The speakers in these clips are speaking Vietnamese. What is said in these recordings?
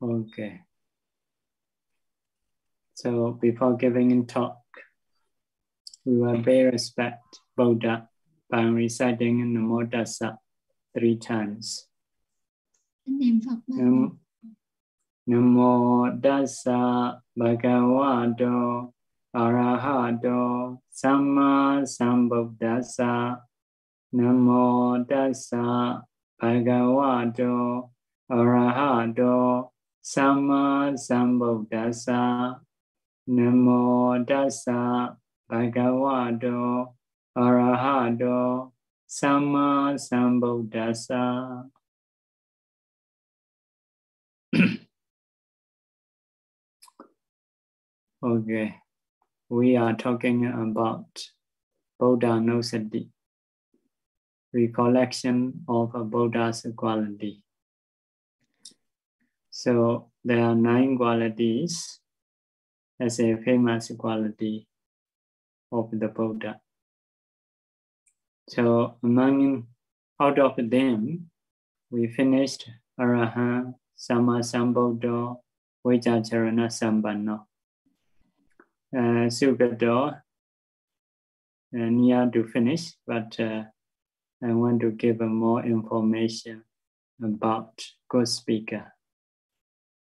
Okay. So before giving a talk, we will pay respect Buddha by reciting Namo Tassa three times. niệm Phật ba Nam, Namo Tassa Bhagavato Arahato Samma Sambuddhassa Namo Tassa Bhagavato Arahato Sama Sambuddhasa Namo Dasa Bhagavato Arahato Sama Sambuddhasa Okay, we are talking about Buddha Nosati, recollection of a Buddha's quality. So there are nine qualities as a famous quality of the Buddha. So among out of them, we finished Arahant, Sama Sambuddha, Vajracharana Sampanno. Uh, Sugato, uh, near to finish, but uh, I want to give more information about good speaker.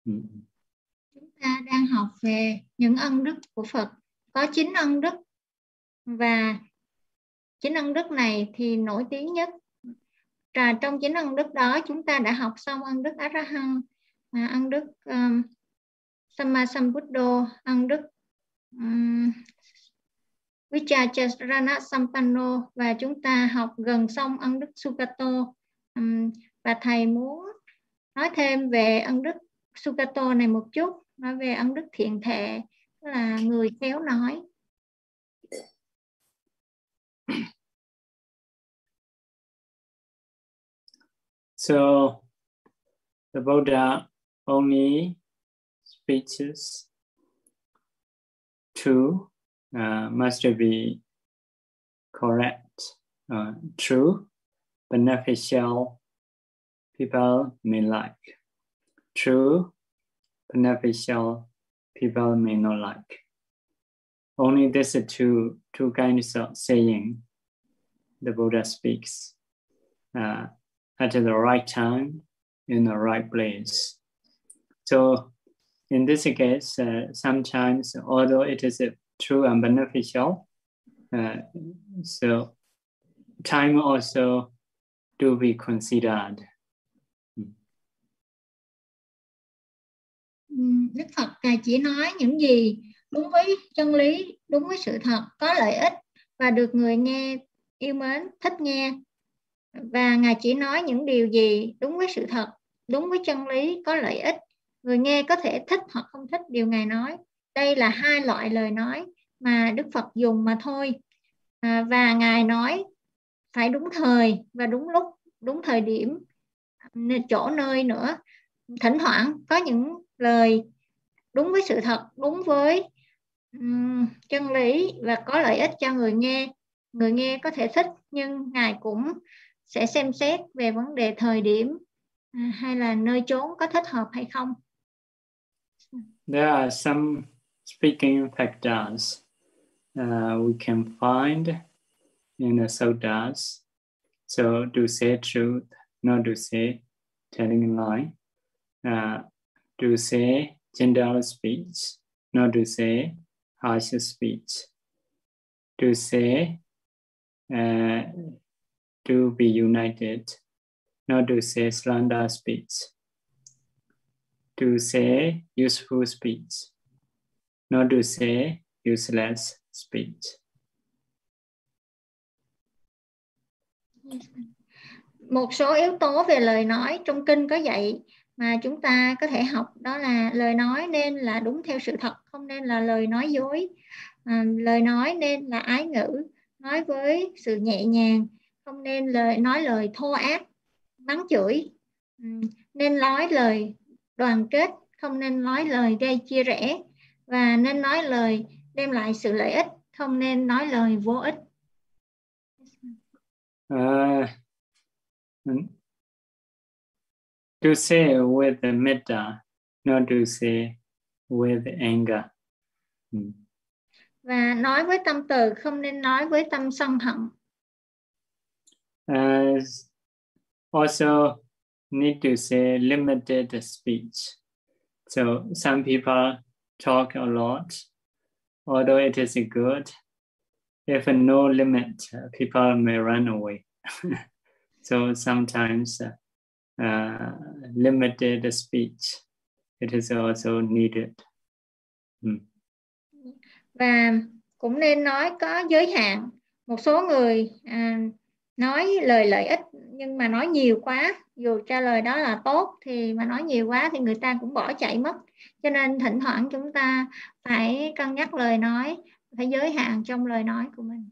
Ừ. Chúng ta đang học về những ân đức của Phật. Có chín ân đức. Và chín ân đức này thì nổi tiếng nhất. Và trong chín ân đức đó chúng ta đã học xong ân đức Arahant La à, ân đức um, Samma Sambuddho ân đức um, Vichacharana Sampanno và chúng ta học gần xong ân đức Sukato um, và thầy muốn nói thêm về ân đức Sukato này một chút nói về ân đức thiện thệ tức là người khéo nói So the Buddha only speeches to uh, must be correct, uh, true, beneficial, people may like. True, beneficial, people may not like. Only these two, two kinds of saying the Buddha speaks uh, at the right time, in the right place. So in this case, uh, sometimes, although it is true and beneficial, uh, so time also to be considered. Đức Phật Ngài chỉ nói những gì đúng với chân lý, đúng với sự thật, có lợi ích và được người nghe yêu mến, thích nghe. Và Ngài chỉ nói những điều gì đúng với sự thật, đúng với chân lý, có lợi ích. Người nghe có thể thích hoặc không thích điều Ngài nói. Đây là hai loại lời nói mà Đức Phật dùng mà thôi. À, và Ngài nói phải đúng thời và đúng lúc, đúng thời điểm, chỗ nơi nữa. Thỉnh thoảng có những lời đúng với sự thật đúng với um, chân lý và có lợi ích cho người nghe người nghe có thể thích nhưng ngài cũng sẽ xem xét về vấn đề thời điểm à, hay là nơi chốn có thích hợp hay không There are some speaking factors uh, we can find in the sodas. So to say truth, not to say telling lie. Uh, to say gentle speech, not to say harsh speech. To say uh, to be united, not to say slander speech. To say useful speech, not to say useless speech. một số yếu tố về lời nói trong kinh có dạy mà chúng ta có thể học đó là lời nói nên là đúng theo sự thật không nên là lời nói dối. À, lời nói nên là ái ngữ nói với sự nhẹ nhàng không nên lời nói lời thô ác mắng chửi. Ừ, nên nói lời đoàn kết không nên nói lời gây chia rẽ. Và nên nói lời đem lại sự lợi ích không nên nói lời vô ích. À, to say with the metta, not to say with anger. Mm. Và nói với tâm từ không nên nói với tâm sân hận. Uh, also need to say limited speech. So some people talk a lot, although it is good. If no limit, people may run away. so sometimes uh, Uh, limited speech, it is also needed. Mm. Và cũng nên nói có giới hạn. Một số người uh, nói lời lợi ích nhưng mà nói nhiều quá dù trả lời đó là tốt thì mà nói nhiều quá thì người ta cũng bỏ chạy mất cho nên thỉnh thoảng chúng ta phải cân nhắc lời nói phải giới hạn trong lời nói của mình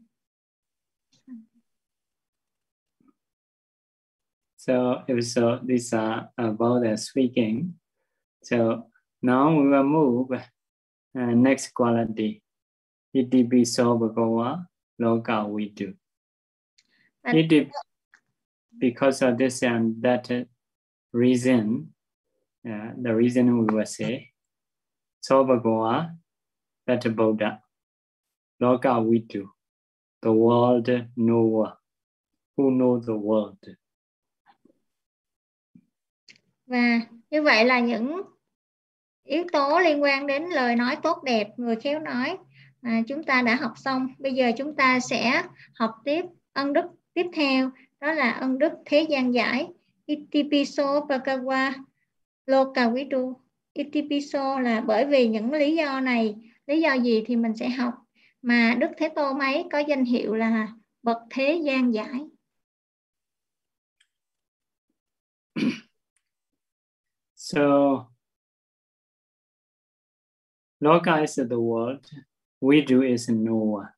So if so, these are about the speaking. So now we will move uh, next quality. Itipi so bhagawa loka we do. It, because of this and that reason, uh, the reason we will say, so bhagawa, that Buddha, loka we do, the world knower, who know the world. Và như vậy là những yếu tố liên quan đến lời nói tốt đẹp, người khéo nói mà chúng ta đã học xong. Bây giờ chúng ta sẽ học tiếp ân đức tiếp theo, đó là ân đức thế gian giải. Itipiso pakawa Lokavidu. Itipiso là bởi vì những lý do này, lý do gì thì mình sẽ học. Mà Đức Thế Tôn ấy có danh hiệu là bậc thế gian giải. So, Loka is the world, we do is Noah.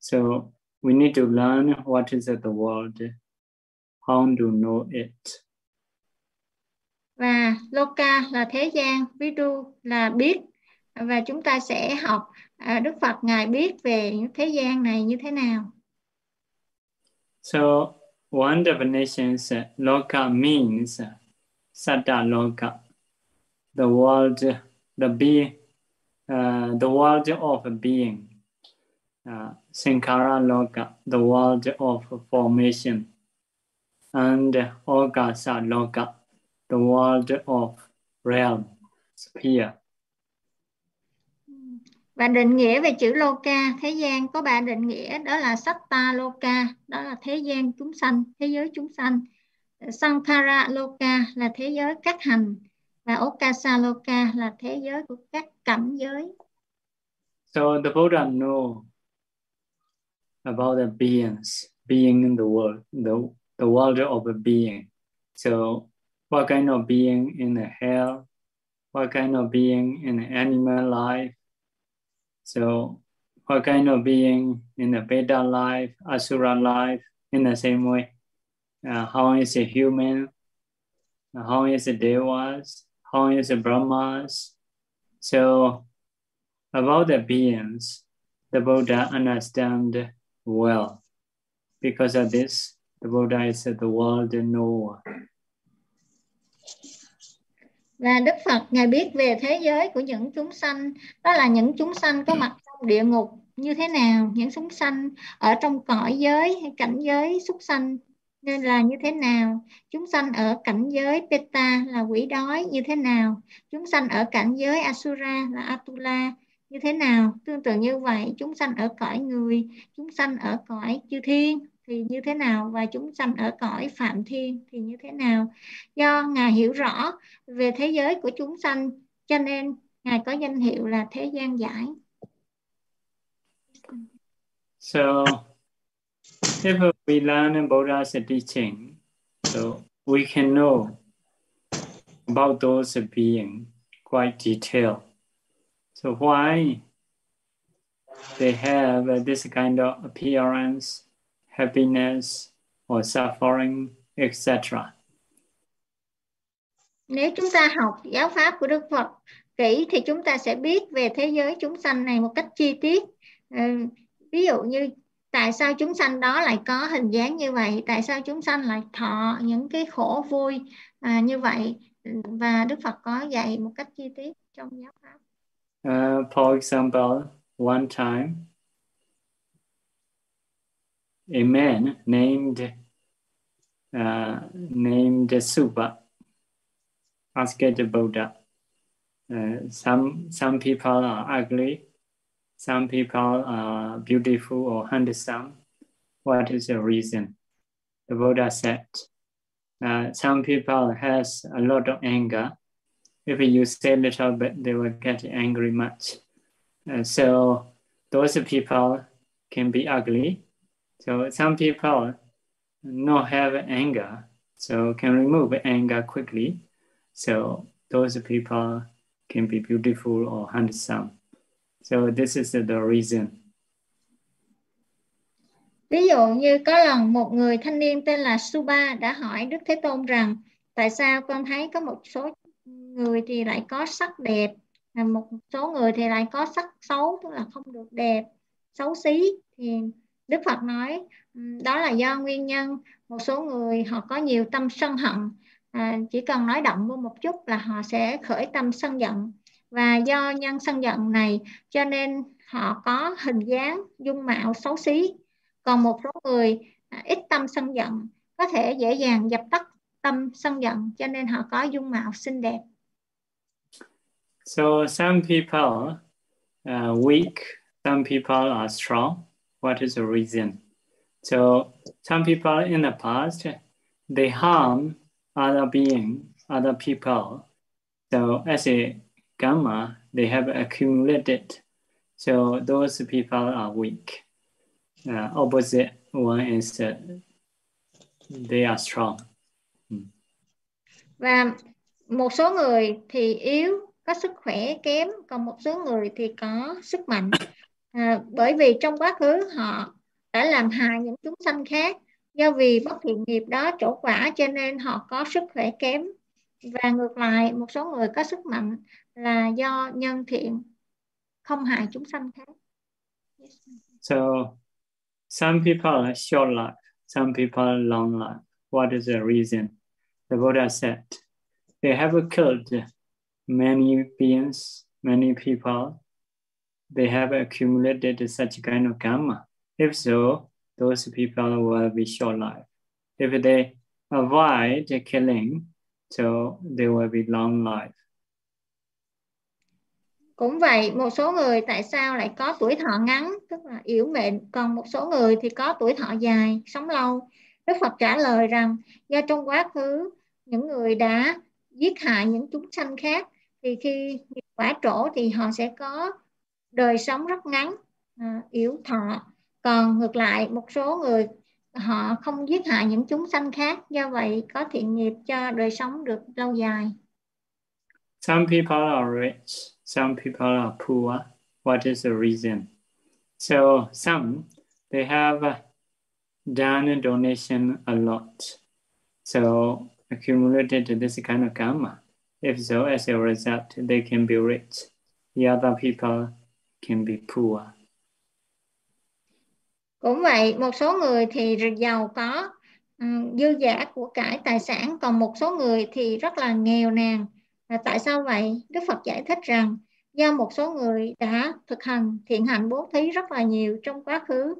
So, we need to learn what is the world, how to know it. Và Loka là thế gian, Vidu là biết. Và chúng ta sẽ học à, Đức Phật Ngài biết về những thế gian này như thế nào. So, one definition is Loka means Sattaloka, the world, the be, uh, the world of being. Uh, Sankara Loka, the world of formation. And Ogasa Loka, the world of realm, sphere. Và định nghĩa về chữ Loka, thế gian có ba định nghĩa, đó là Satta Loka, đó là thế gian chúng sanh, thế giới chúng sanh. Sankhara Loka là thế giới các hành và Okasa Loka là thế giới của các cảnh giới. So the Buddha know about the beings, being in the world, the, the world of a being. So what kind of being in the hell, what kind of being in the animal life. So what kind of being in the Veda life, Asura life, in the same way uh, how is a human, uh, how is a devas, how is a brahmas. So about the beings, the Buddha understand well. Because of this, the Buddha is the world knower. Và Đức Phật Ngài biết về thế giới của những chúng sanh, đó là những chúng sanh có mặt trong địa ngục như thế nào, những chúng sanh ở trong cõi giới hay cảnh giới súc sanh nên là như thế nào? Chúng sanh ở cảnh giới Peta là quỷ đói như thế nào? Chúng sanh ở cảnh giới Asura là Atula như thế nào? Tương tự như vậy, chúng sanh ở cõi người, chúng sanh ở cõi chư thiên thì như thế nào? Và chúng sanh ở cõi phạm thiên thì như thế nào? Do ngài hiểu rõ về thế giới của chúng sanh, cho nên ngài có danh hiệu là thế gian giải. So, if we learn Buddha's teaching, so we can know about those beings quite detailed. So why they have this kind of appearance, happiness or suffering, etc. Nếu chúng ta học giáo pháp của Đức Phật kỹ thì chúng ta sẽ biết về thế giới chúng sanh này một cách chi tiết. Ờ, ví dụ như tại sao chúng sanh đó lại có hình dáng như vậy tại sao chúng sanh lại thọ những cái khổ vui à, như vậy và Đức Phật có dạy một cách chi tiết trong giáo pháp. Uh, for example, one time, a man named uh, named Suba asked the Buddha. Uh, some some people are ugly, some people are beautiful or handsome. What is the reason? The Buddha said, uh, some people has a lot of anger. If you say little bit, they will get angry much. Uh, so those people can be ugly. So some people not have anger, so can remove anger quickly. So those people can be beautiful or handsome. So this is the reason. Ví dụ như có lần một người thanh niên tên là Suba đã hỏi Đức Thế Tôn rằng tại sao con thấy có một số người thì lại có sắc đẹp, à, một số người thì lại có sắc xấu, tức là không được đẹp, xấu xí. Thì Đức Phật nói đó là do nguyên nhân một số người họ có nhiều tâm sân hận, à, chỉ cần nói động vô một chút là họ sẽ khởi tâm sân giận và do nhân sân giận này cho nên họ có hình dáng dung mạo xấu xí còn một số người à, ít tâm sân giận có thể dễ dàng dập tắt tâm sân giận cho nên họ có dung mạo xinh đẹp So some people are weak, some people are strong. What is the reason? So some people in the past they harm other being, other people. So as a gamma, they have accumulated. So those people are weak. Uh, opposite one is uh, they are strong. Hmm. Và một số người thì yếu, có sức khỏe kém, còn một số người thì có sức mạnh. À, bởi vì trong quá khứ họ đã làm hại những chúng sanh khác do vì bất thiện nghiệp đó trổ quả cho nên họ có sức khỏe kém và ngược lại một số người có sức mạnh là do nhân thiện không hại chúng sanh khác. So some people are short life, some people long life. What is the reason? The Buddha said they have killed many beings, many people. They have accumulated such kind of karma. If so, those people will be short life. If they avoid killing, so they will be long life. Cũng vậy, một số người tại sao lại có tuổi thọ ngắn, tức là yếu mệnh, còn một số người thì có tuổi thọ dài, sống lâu. Đức Phật trả lời rằng do trong quá khứ những người đã giết hại những chúng sanh khác thì khi quả trổ thì họ sẽ có đời sống rất ngắn, à, yếu thọ. Còn ngược lại một số người họ không giết hại những chúng sanh khác do vậy có thiện nghiệp cho đời sống được lâu dài. Some people are rich, some people are poor. What is the reason? So some they have done a donation a lot, so accumulated this kind of karma. If so, as a result, they can be rich. The other people can be poor. cũng vậy một số người thì giàu có um, dư giả của cải tài sản còn một số người thì rất là nghèo nàn à, tại sao vậy đức phật giải thích rằng do một số người đã thực hành thiện hạnh bố thí rất là nhiều trong quá khứ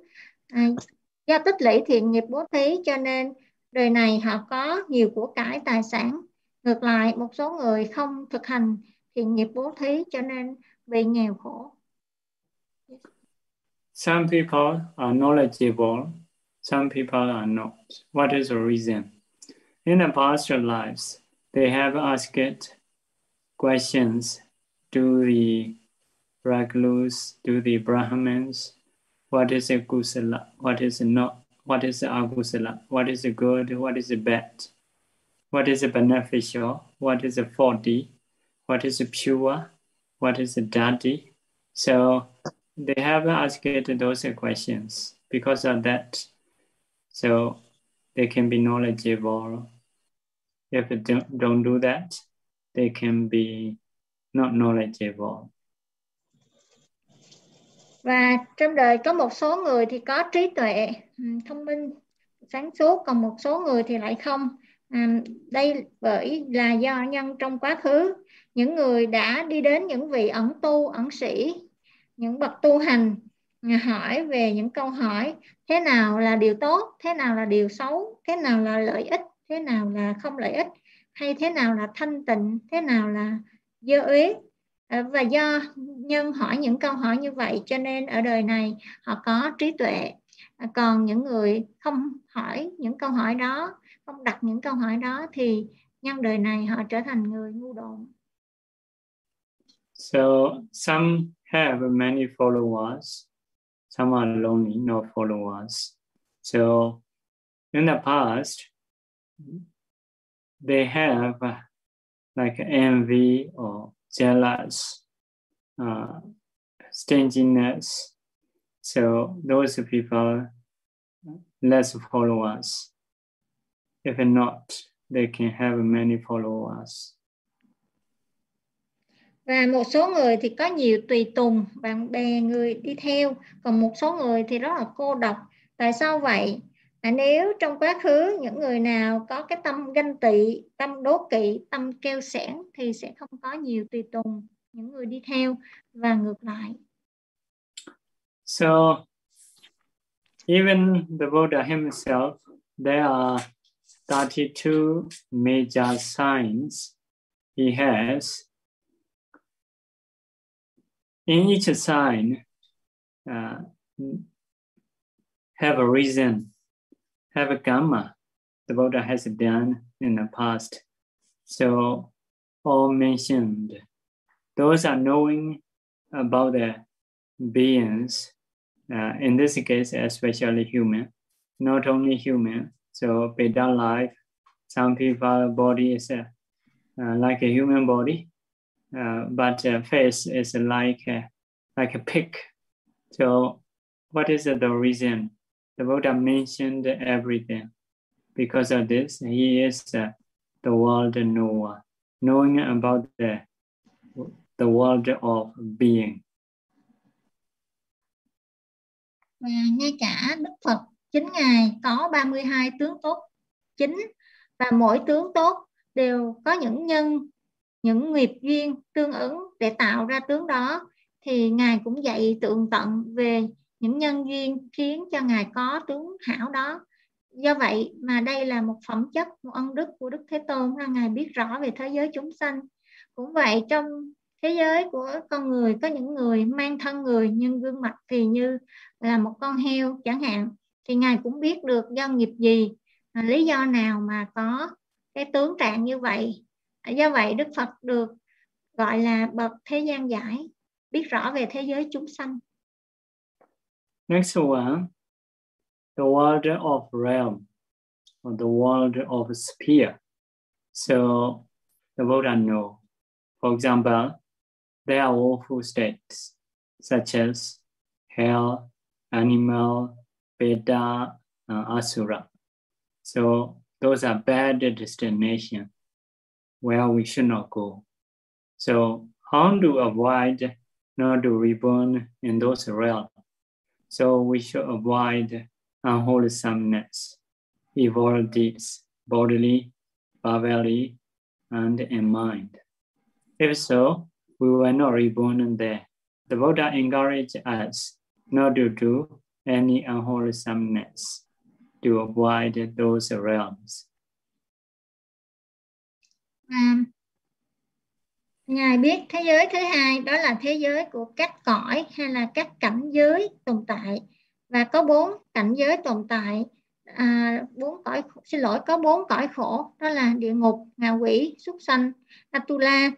à, do tích lũy thiện nghiệp bố thí cho nên đời này họ có nhiều của cải tài sản ngược lại một số người không thực hành thiện nghiệp bố thí cho nên bị nghèo khổ Some people are knowledgeable, some people are not. What is the reason? In the past lives, they have asked questions to the Raglus, to the Brahmins, what is a kusala, what is not, what is agusala, what is the good, what is the bad, what is the beneficial, what is a faulty, what is a pure, what is the dirty. So they have asked those questions because of that. So they can be knowledgeable. If they don't, don't do that, they can be not knowledgeable. Và trong đời có một số người thì có trí tuệ, ừ, thông minh, sáng suốt, còn một số người thì lại không. à, đây bởi là do nhân trong quá khứ. Những người đã đi đến những vị ẩn tu ẩn sĩ những bậc tu hành à, hỏi về những câu hỏi thế nào là điều tốt? Thế nào là điều xấu? Thế nào là lợi ích? Thế nào là không lợi ích? Hay thế nào là thanh tịnh thế nào là dơ uế? À, và do nhân hỏi những câu hỏi như vậy cho nên ở đời này họ có trí tuệ. À, còn những người không hỏi những câu hỏi đó không đặt những câu hỏi đó thì nhân đời này họ trở thành người ngu độn So some have many followers, some are lonely, no followers. So in the past, they have like envy or jealous, uh, stinginess. So those people less followers. If not, they can have many followers. Và một số người thì có nhiều tùy tùng, bạn bè người đi theo, còn một số người thì rất là cô độc. Tại sao vậy? À, nếu trong quá khứ những người nào có cái tâm ganh tị tâm đố kỵ tâm keo sẻn thì sẽ không có nhiều tùy tùng những người đi theo và ngược lại. So even the Buddha himself there are 32 major signs he has. In each sign uh, have a reason. Have a karma the Buddha has done in the past. So all mentioned, those are knowing about the beings, uh, in this case, especially human, not only human. So Veda life, some people body is uh, uh, like a human body, uh, but uh, face is like a, like a pig. So what is the reason? The Buddha mentioned everything. Because of this, he is uh, the world knower, knowing about the, the world of being. Và ngay cả Đức Phật chính Ngài có 32 tướng tốt chính và mỗi tướng tốt đều có những nhân, những nghiệp duyên tương ứng để tạo ra tướng đó thì Ngài cũng dạy tượng tận về những nhân duyên khiến cho ngài có tướng hảo đó. Do vậy mà đây là một phẩm chất, một ân đức của đức thế tôn là ngài biết rõ về thế giới chúng sanh. Cũng vậy trong thế giới của con người, có những người mang thân người nhưng gương mặt thì như là một con heo chẳng hạn, thì ngài cũng biết được do nghiệp gì à, lý do nào mà có cái tướng trạng như vậy. Do vậy đức phật được gọi là bậc thế gian giải, biết rõ về thế giới chúng sanh. Next one, the world of realm, or the world of sphere. So the Buddha know. For example, there are awful states such as hell, animal, beta, asura. So those are bad destinations where we should not go. So how to avoid not to reborn in those realms? So we should avoid unwholesomeness, evil deeds, bodily, verbally, and in mind. If so, we were not reborn there. The Buddha encouraged us not to do any unwholesomeness to avoid those realms. Um, Ngài biết thế giới thứ hai đó là thế giới của các cõi hay là các cảnh giới tồn tại. Và có bốn cảnh giới tồn tại. À, bốn cõi xin lỗi có bốn cõi khổ đó là địa ngục, ngạ quỷ, súc sanh, atula.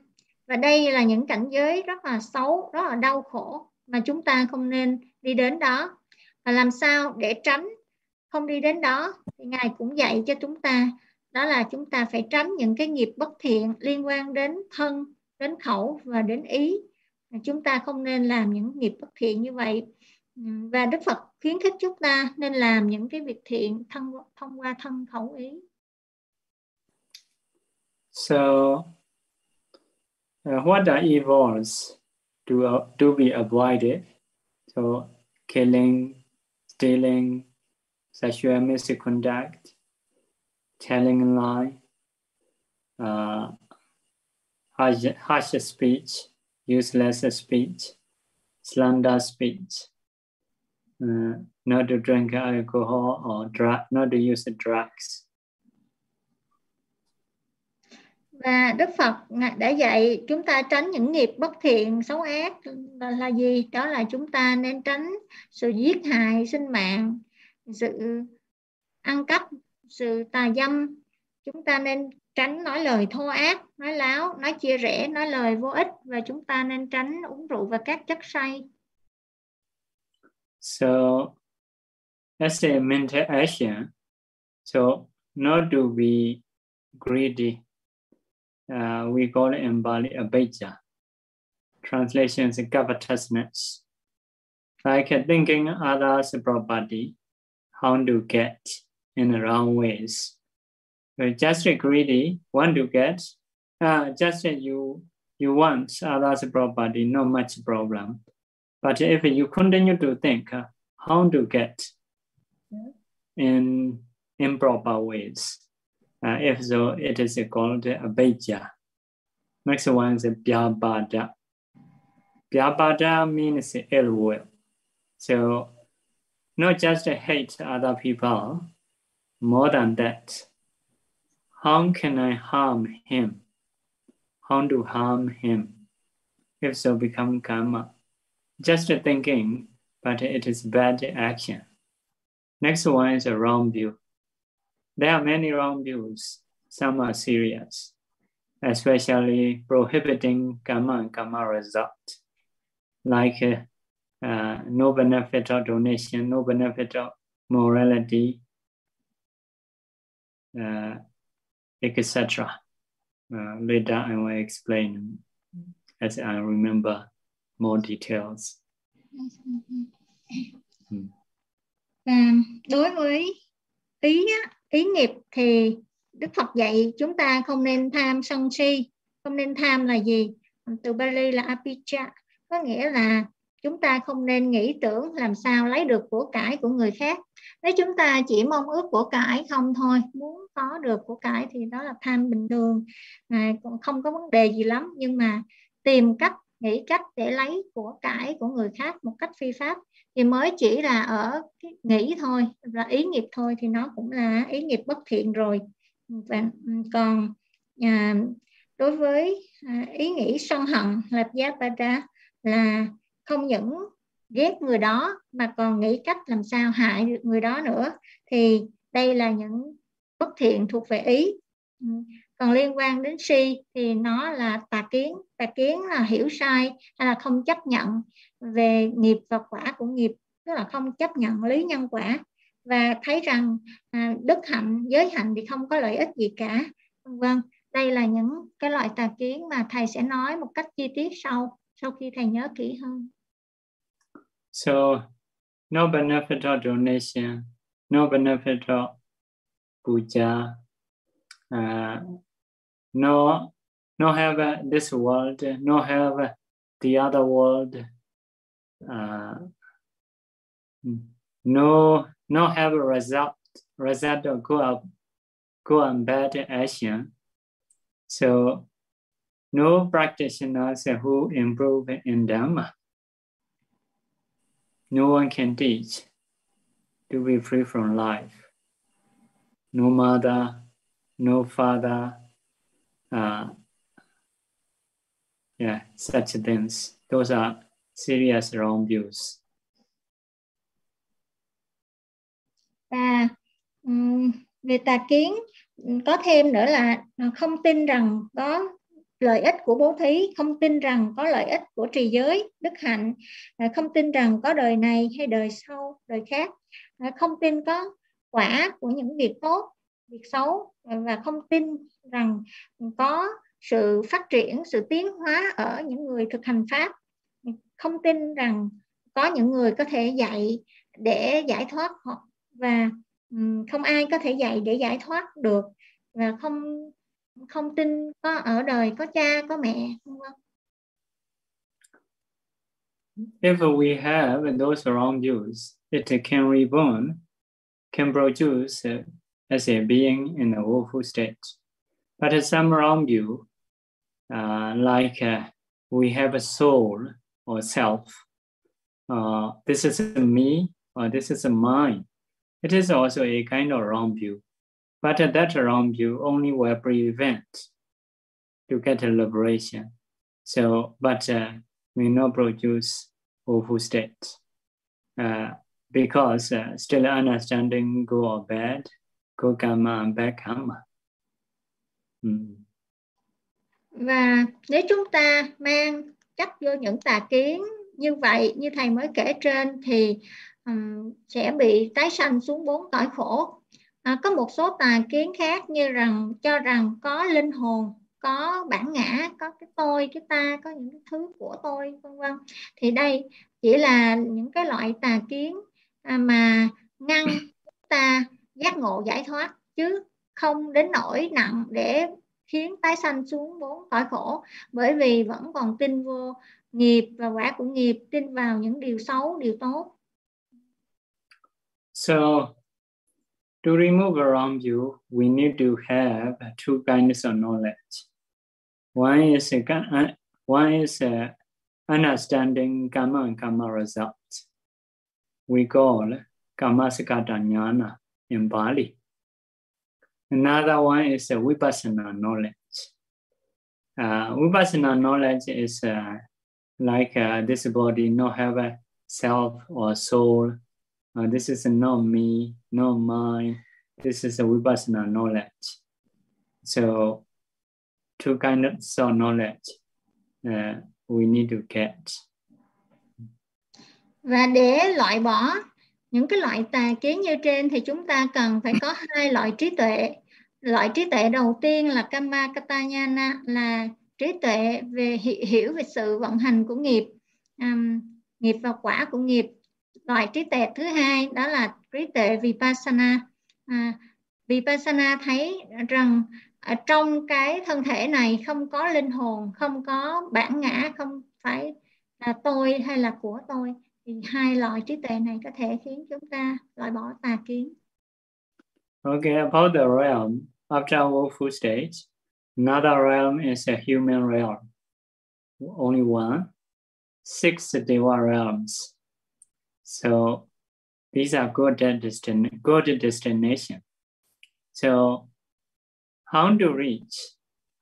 Và đây là những cảnh giới rất là xấu, rất là đau khổ mà chúng ta không nên đi đến đó. Và làm sao để tránh không đi đến đó? Thì ngài cũng dạy cho chúng ta đó là chúng ta phải tránh những cái nghiệp bất thiện liên quan đến thân đến khẩu và đến ý chúng ta không nên làm những nghiệp bất thiện như vậy và Đức Phật khuyến khích chúng ta nên làm những cái việc thiện thông thông qua thân khẩu ý. So, uh, what are evils to uh, to be avoided? So, killing, stealing, sexual misconduct, telling a lie, uh, harsh, harsh speech, useless speech, slander speech, uh, not to drink alcohol or drug, not to use drugs. Và Đức Phật đã dạy chúng ta tránh những nghiệp bất thiện, xấu ác là, là gì? Đó là chúng ta nên tránh sự giết hại sinh mạng, sự ăn cắp, sự tà dâm. Chúng ta nên tránh nói lời thô ác, nói láo, nói chia rẽ, nói lời vô ích và chúng ta nên tránh uống rượu và các chất say. So, as a mental action, so not to be greedy. Uh, we call it in Bali abeja Translation is covetousness. Like thinking others' property, how to get in the wrong ways. Uh, just greedy, want to get, uh, just you you want uh, others' property, no much problem. But if you continue to think uh, how to get in improper ways, uh, if so, it is called abhijja. Next one is vyabhada. Vyabhada means ill will. So not just hate other people, more than that, how can I harm him? How to harm him? If so, become karma. Just thinking, but it is bad action. Next one is a wrong view. There are many wrong views. Some are serious, especially prohibiting karma and karma result, like uh, uh, no benefit of donation, no benefit of morality, uh, etc. Uh, later I will explain as I remember more details. Và đối với ý ý nghiệp thì Đức Phật dạy chúng ta không nên tham sân si, không nên tham là gì? Từ Bali là apicha, có nghĩa là chúng ta không nên nghĩ tưởng làm sao lấy được của cải của người khác nếu chúng ta chỉ mong ước của cải không thôi. Muốn có được của cải thì đó là tham bình thường. À, không có vấn đề gì lắm. Nhưng mà tìm cách nghĩ cách để lấy của cải của người khác một cách phi pháp thì mới chỉ là ở cái nghĩ thôi là ý nghiệp thôi thì nó cũng là ý nghiệp bất thiện rồi. Và ừ, còn à, đối với à, ý nghĩ sân hận lập giá pada là không những ghét người đó mà còn nghĩ cách làm sao hại được người đó nữa thì đây là những bất thiện thuộc về ý. Ừ. Còn liên quan đến si thì nó là tà kiến. Tà kiến là hiểu sai hay là không chấp nhận về nghiệp và quả của nghiệp tức là không chấp nhận lý nhân quả. Và thấy rằng à, đức hạnh giới hạnh thì không có lợi ích gì cả. Vâng đây là những cái loại tà kiến mà thầy sẽ nói một cách chi tiết sau sau khi thầy nhớ kỹ hơn. So no benefit of donation, no benefit of puja, uh, no no have this world, no have the other world, uh, no no have a result result of good good and bad action. So no practitioners who improve in Dhamma. No one can teach to be free from life. No mother, no father, uh, yeah, such things. Those are serious wrong views. Và um, về tà kiến có thêm nữa là không tin rằng có lợi ích của bố thí, không tin rằng có lợi ích của trì giới, đức hạnh. À, không tin rằng có đời này hay đời sau, đời khác. À, không tin có quả của những việc tốt, việc xấu. À, và không tin rằng có sự phát triển, sự tiến hóa ở những người thực hành pháp. Không tin rằng có những người có thể dạy để giải thoát họ. Và không ai có thể dạy để giải thoát được. Và không không tin có ở đời có cha có mẹ không we have those around views, it can reborn, can produce as a being in a woeful state. But some around you, uh, like uh, we have a soul or self, uh, this is me or this is a mine. It is also a kind of wrong view. But that around you only will prevent to get a liberation. So, but uh, we not produce awful state. Uh, because uh, still understanding good or bad, good karma and bad karma. Mm. Và nếu chúng ta mang chấp vô những tà kiến như vậy, như thầy mới kể trên thì um, sẽ bị tái sanh xuống bốn cõi khổ. À, có một số tà kiến khác như rằng cho rằng có linh hồn có bản ngã có cái tôi cái ta có những cái thứ của tôi vân vân. Thì đây chỉ là những cái loại tà kiến à, mà ngăn ta giác ngộ giải thoát chứ không đến nỗi nặng để khiến tái sanh xuống bốn cõi khổ. Bởi vì vẫn còn tin vô nghiệp và quả của nghiệp tin vào những điều xấu điều tốt. So to remove around you, we need to have two kinds of knowledge. One is a, uh, one is a understanding karma and karma results. We call karma sakata jnana in Bali. Another one is a vipassana knowledge. Uh, vipassana knowledge is uh, like uh, this body not have a self or soul. Uh, this is not me, not mine. This is a vipassana knowledge. So two kinds of knowledge uh, we need to get. Và để loại bỏ những cái loại tà kiến như trên thì chúng ta cần phải có hai loại trí tuệ. Loại trí tuệ đầu tiên là Kama Katayana là trí tuệ về hiểu về sự vận hành của nghiệp, um, nghiệp và quả của nghiệp. Loại trí tuệ thứ hai đó là trí tuệ Vipassana. À, Vipassana thấy rằng ở trong cái thân thể này không có linh hồn không có bản ngã không phải là tôi hay là của tôi thì hai loại trí tuệ này có thể khiến chúng ta loại bỏ tà kiến Okay, about the realm, after our food stage, another realm is a human realm. Only one. Six Deva realms. So these are good, destin good destination. So how to reach,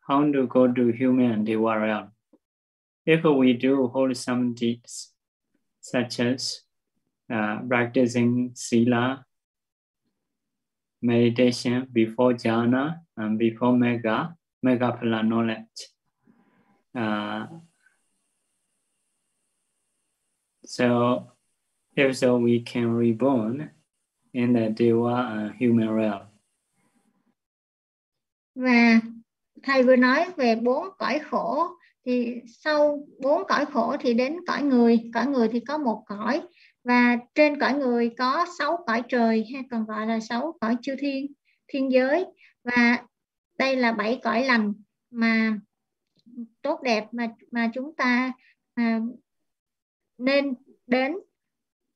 how to go to human Deva realm. If we do wholesome deeds, such as uh, practicing sila, meditation before jhana and before mega, mega phala knowledge. Uh, so, if so, we can reborn in the Deva and uh, human realm. và thầy vừa nói về bốn cõi khổ thì sau bốn cõi khổ thì đến cõi người cõi người thì có một cõi và trên cõi người có sáu cõi trời hay còn gọi là sáu cõi chư thiên thiên giới và đây là bảy cõi lành mà tốt đẹp mà mà chúng ta à, nên đến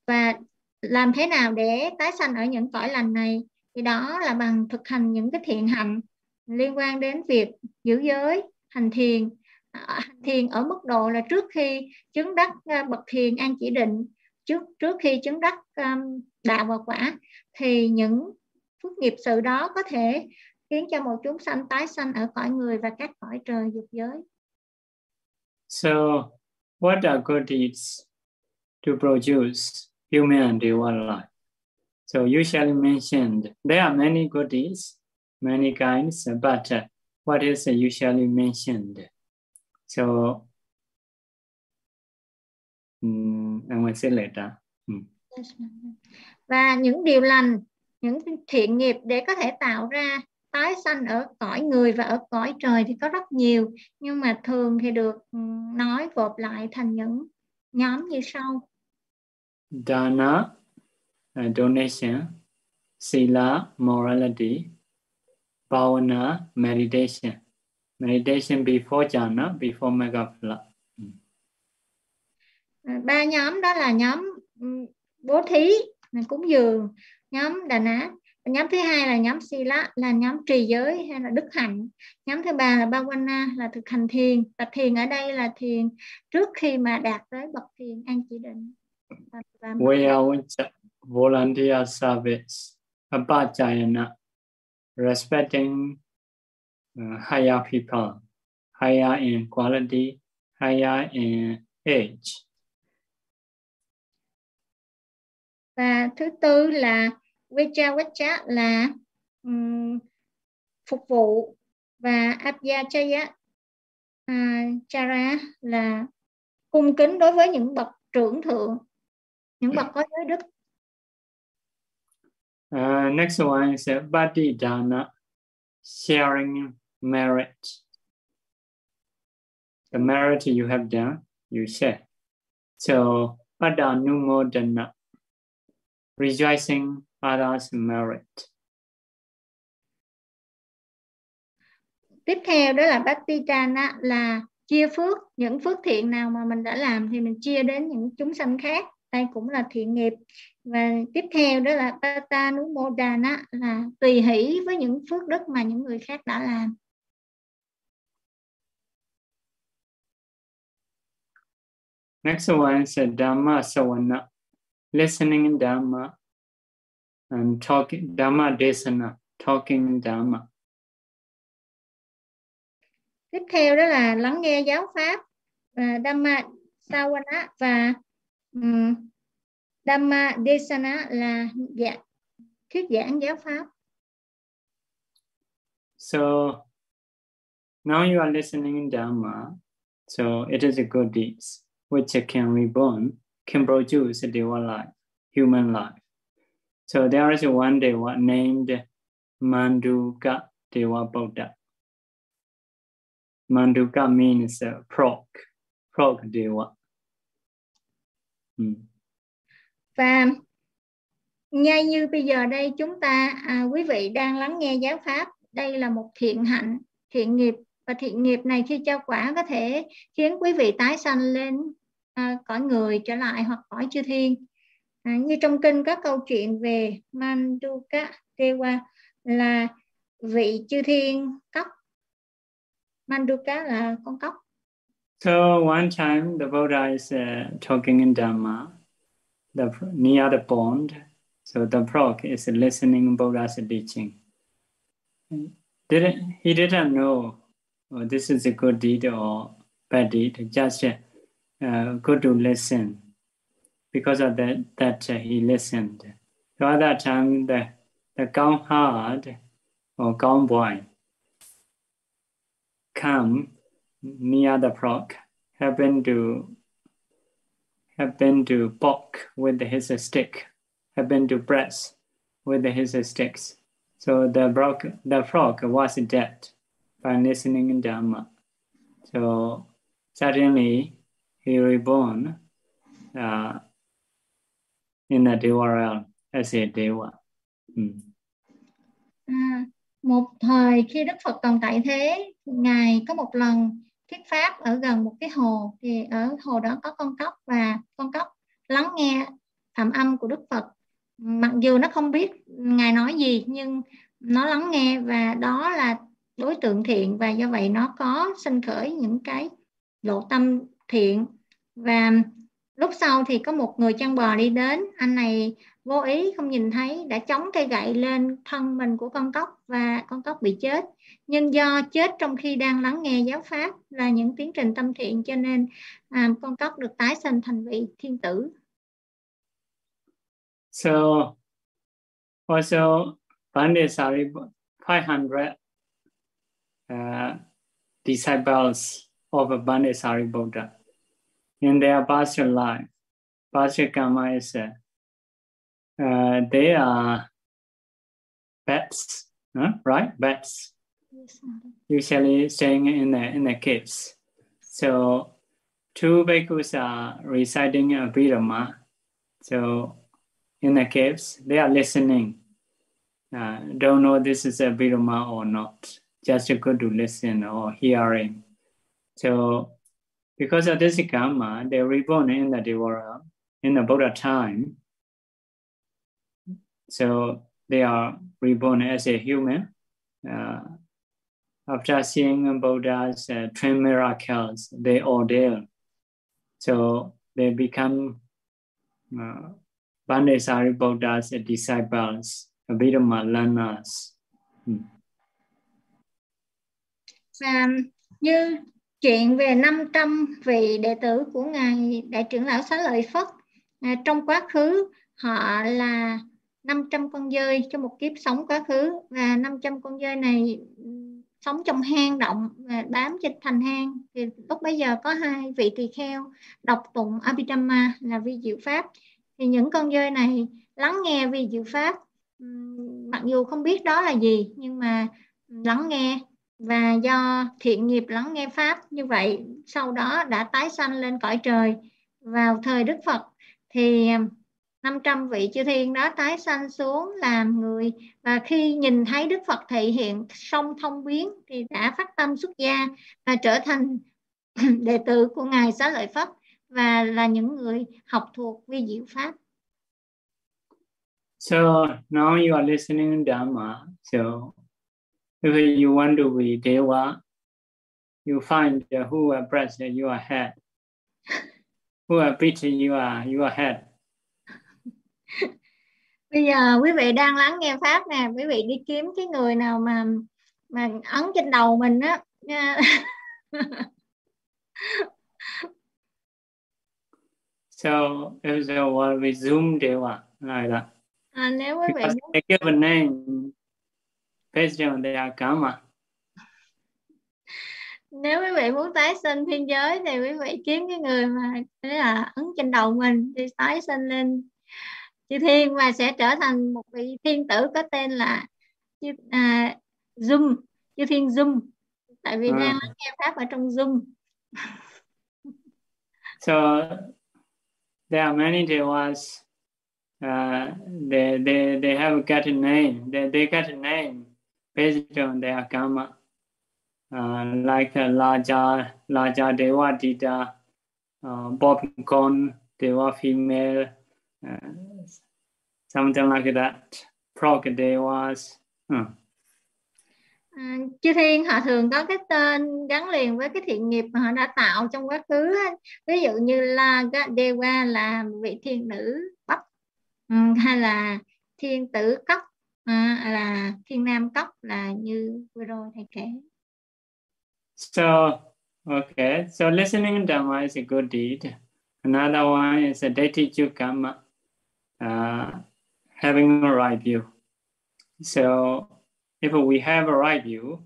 và làm thế nào để tái sanh ở những cõi lành này? Thì đó là bằng thực hành những cái thiện hạnh liên quan đến việc giữ giới hành thiền. À, hành thiền ở mức độ là trước khi chứng đắc à, bậc thiền an chỉ định trước trước khi chứng đắc um, đạo và quả thì những phước nghiệp sự đó có thể khiến cho một chúng sanh tái sanh ở cõi người và các cõi trời dục giới. So, what are good deeds to produce? Human and divine life? So usually mentioned, there are many goodies, many kinds, but uh, what is usually mentioned? So, um, and we'll say later. hmm. Và những điều lành, những thiện nghiệp để có thể tạo ra tái sanh ở cõi người và ở cõi trời thì có rất nhiều nhưng mà thường thì được nói gộp lại thành những nhóm như sau. Dana, uh, donation, sila, morality, Bhavana meditation. Meditation before jhana, before megaphala. À, ba nhóm đó là nhóm ừ, bố thí, cúng dường, nhóm đà ná. nhóm thứ hai là nhóm sila là nhóm trì giới hay là đức hạnh nhóm thứ ba là bhavana là thực hành thiền và thiền ở đây là thiền trước khi mà đạt tới bậc thiền an chỉ định và volunteer service. Apachayana respecting uh, higher people. Higher in quality. Higher in age. Và thứ tư là Vicha Vacha là um, phục vụ và Abhyachaya uh, Chara là cung kính đối với những bậc trưởng thượng, những bậc có giới đức. Uh, next one is uh, Bhati Dana, sharing merit. The merit you have done, you share. So, Padanumodana, rejoicing others' merit. Tiếp theo đó là Bhattitana là chia phước, những phước thiện nào mà mình đã làm thì mình chia đến những chúng sanh khác. Đây cũng là thiện nghiệp. Và tiếp theo đó là Patanumodana là tùy hỷ với những phước đức mà những người khác đã làm. Next one is Dhamma Sawana, listening in Dhamma and talking Dhamma Desana, talking Dhamma. Tiếp theo đó là lắng nghe giáo pháp uh, Dhamma Sawana và Dhamma Desana là dạ, thuyết giảng giáo pháp. So now you are listening in Dhamma, so it is a good deed which can reborn, can produce a Deva life, human life. So there is one Deva named Manduka Deva Buddha. Manduka means uh, frog, frog Deva. Ừ. Và ngay như bây giờ đây chúng ta, à, quý vị đang lắng nghe giáo pháp. Đây là một thiện hạnh, thiện nghiệp. Và thiện nghiệp này khi cho quả có thể khiến quý vị tái sanh lên à, cõi người trở lại hoặc cõi chư thiên. À, như trong kinh có câu chuyện về Manduka Dewa là vị chư thiên cóc Manduka là con cóc So one time the Buddha is uh, talking in Dhamma the, near the pond. So the frog is listening Buddha's teaching. Didn't he didn't know oh, this is a good deed or bad deed, just uh, good to listen. because of that, that uh, he listened. So at that time, the, the gone hard or gone boy come near the frog, happened to happened to poke with his stick, happened to press with his sticks. So the frog, the frog was dead by listening in Dhamma. So suddenly he reborn uh, in the Deva realm as a Deva. Ừ. À, một thời khi Đức Phật còn tại thế, ngài có một lần thuyết pháp ở gần một cái hồ thì ở hồ đó có con cóc và con cóc lắng nghe phạm âm của Đức Phật. Mặc dù nó không biết ngài nói gì, nhưng nó lắng nghe và đó là đối tượng thiện và do vậy nó có sinh khởi những cái lộ tâm thiện và lúc sau thì có một người chăn bò đi đến, anh này vô ý không nhìn thấy đã chống cây gậy lên thân mình của con cóc và con cóc bị chết nhưng do chết trong khi đang lắng nghe giáo pháp là những tiến trình tâm thiện cho nên à, con cóc được tái sinh thành vị thiên tử so also Pandesari 500 uh, disciples of Pandesari Buddha in their past life. Past karma is uh, uh, they are bats, huh? right? Bats. Usually staying in the in the caves. So two bhikkhus are residing in Abhidhamma. So in the caves, they are listening. Uh, don't know this is a Abhidhamma or not. Just good to listen or hearing. So because of this karma, they reborn in the Devara in the Buddha time. So they are reborn as a human. Uh, after seeing Buddha's uh, twin miracles, they ordain. So they become uh, Bandesari Buddha's disciples, Abhidhamma learners. Hmm. Và như chuyện về 500 vị đệ tử của Ngài Đại trưởng lão Xá Lợi Phất à, trong quá khứ họ là 500 con dơi trong một kiếp sống quá khứ. Và 500 con dơi này sống trong hang động và bám trên thành hang. Thì lúc bây giờ có hai vị tỳ kheo đọc tụng Abhidhamma là vi diệu pháp. Thì những con dơi này lắng nghe vi diệu pháp mặc dù không biết đó là gì, nhưng mà lắng nghe. Và do thiện nghiệp lắng nghe pháp như vậy, sau đó đã tái sanh lên cõi trời vào thời Đức Phật. Thì 500 vị chư thiên đó tái sanh xuống làm người và khi nhìn thấy Đức Phật thể hiện song thông biến thì đã phát tâm xuất gia và trở thành đệ tử của Ngài Xá Lợi Phất và là những người học thuộc vi diệu pháp. So now you are listening Dhamma. So if you want to be Deva, you find who are breast you are head, who are beat you are your head. Bây giờ quý vị đang lắng nghe pháp nè quý vị đi kiếm cái người nào mà mà ấn trên đầu mình á. So if the word we zoom đều à like that à, nếu quý vị Because they give a name based on their karma nếu quý vị muốn tái sinh thiên giới thì quý vị kiếm cái người mà là ấn trên đầu mình thì tái sinh lên chư thiên và sẽ trở thành một vị thiên tử có tên là chư, à, Zoom chư thiên Zoom tại vì à. đang lắng nghe pháp ở trong Zoom so there are many devas uh, they they they have got a name. They they got a name based on their karma. Uh, like uh, Laja Laja Deva Dita uh, Bob Con Deva female uh, something like that. Crocodiles. Hmm. À, chư thiên họ thường có cái tên gắn liền với cái thiện nghiệp mà họ đã tạo trong quá khứ ví dụ như là Dewa là vị thiên nữ bắc ừ, hay là thiên tử cốc à, là thiên nam cốc là như vừa rồi thầy kể so okay so listening Dhamma is a good deed another one is a deity chukama uh, having a right view. So if we have a right view,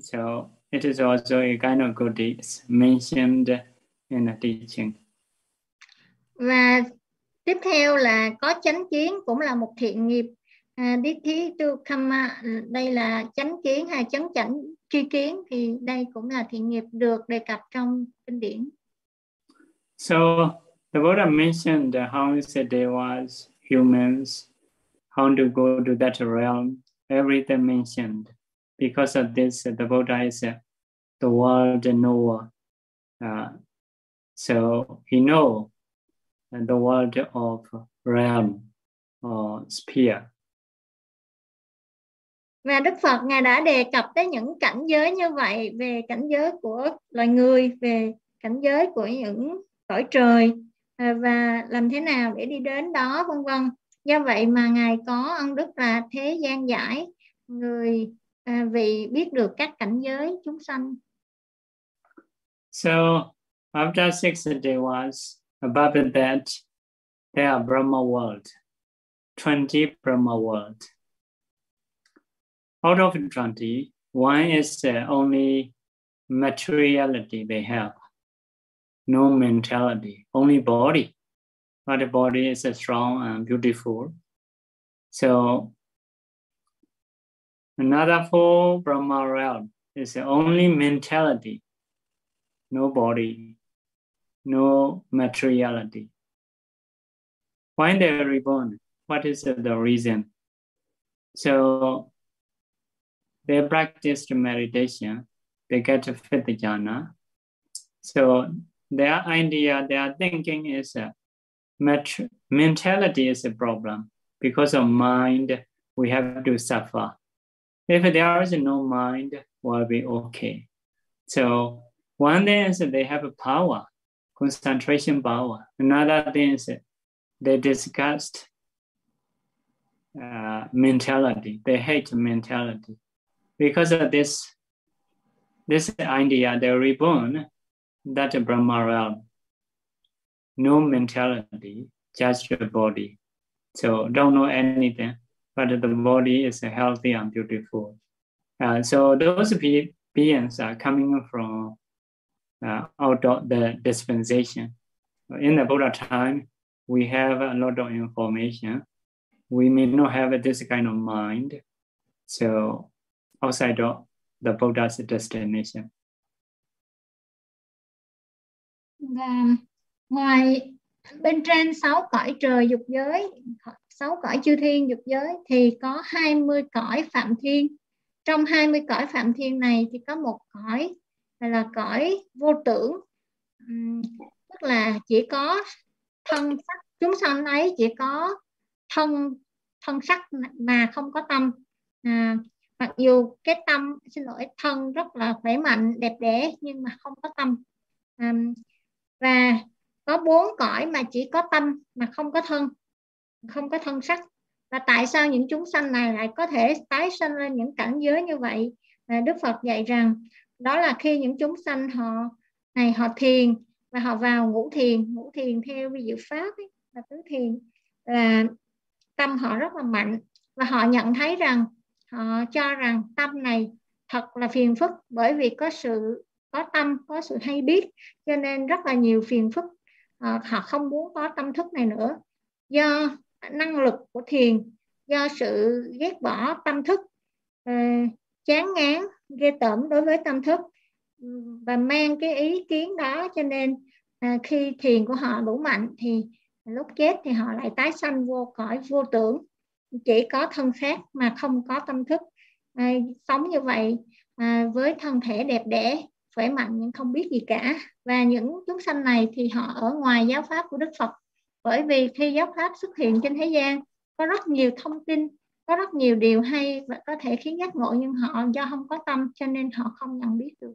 so it is also a kind of good deeds mentioned in the teaching. Và tiếp theo là có chánh kiến cũng là một thiện nghiệp. À, Dithi tu kama đây là chánh kiến hay chánh chánh tri kiến thì đây cũng là thiện nghiệp được đề cập trong kinh điển. So the Buddha mentioned how there was humans how to go to that realm, everything mentioned. Because of this, the Buddha is uh, the world knower. Uh, so he know the world of realm or sphere. Và Đức Phật Ngài đã đề cập tới những cảnh giới như vậy về cảnh giới của loài người, về cảnh giới của những cõi trời À, và làm thế nào để đi đến đó, vân vân. Do vậy mà ngài có ân đức là thế gian giải, người à, vì biết được các cảnh giới chúng sanh. So, after six devas above that, there are Brahma world 20 Brahma world. Out of 20 one is the only materiality they have? No mentality only body but the body is strong and beautiful. So another four Brahma realm is only mentality, no body, no materiality. Why they are reborn? What is the reason? So they practiced meditation, they get to fit the jhana. So their idea, their thinking is uh, mentality is a problem because of mind we have to suffer. If there is no mind, we'll be okay. So one thing is they have a power, concentration power. Another thing is they disgust uh, mentality. They hate mentality because of this. This idea they're reborn that Brahma realm. No mentality, just your body. So don't know anything, but the body is healthy and beautiful. Uh, so those be- beings are coming from uh, out of the dispensation. In the Buddha time, we have a lot of information. We may not have this kind of mind. So outside of the Buddha's destination. Và ngoài bên trên sáu cõi trời dục giới, sáu cõi chư thiên dục giới thì có 20 cõi phạm thiên. Trong 20 cõi phạm thiên này thì có một cõi là cõi vô tưởng. tức là chỉ có thân sắc chúng sanh ấy chỉ có thân thân sắc mà không có tâm à, mặc dù cái tâm xin lỗi thân rất là khỏe mạnh đẹp đẽ nhưng mà không có tâm à, và có bốn cõi mà chỉ có tâm mà không có thân không có thân sắc. Và tại sao những chúng sanh này lại có thể tái sinh lên những cảnh giới như vậy? À, Đức Phật dạy rằng đó là khi những chúng sanh họ này họ thiền và họ vào ngũ thiền. Ngũ thiền theo vi diệu pháp ấy, là tứ thiền. Là tâm họ rất là mạnh. Và họ nhận thấy rằng họ cho rằng tâm này thật là phiền phức bởi vì có sự có tâm có sự hay biết cho nên rất là nhiều phiền phức. À, họ không muốn có tâm thức này nữa. Do năng lực của thiền do sự ghét bỏ tâm thức à, chán ngán ghê tởm đối với tâm thức và mang cái ý kiến đó cho nên à, khi thiền của họ đủ mạnh thì lúc chết thì họ lại tái sanh vô cõi vô tưởng. Chỉ có thân xác mà không có tâm thức. À, sống như vậy à, với thân thể đẹp đẽ khỏe mạnh nhưng không biết gì cả và những chúng sanh này thì họ ở ngoài giáo pháp của Đức Phật bởi vì khi giáo pháp xuất hiện trên thế gian có rất nhiều thông tin có rất nhiều điều hay và có thể khiến giác ngộ nhưng họ do không có tâm cho nên họ không nhận biết được.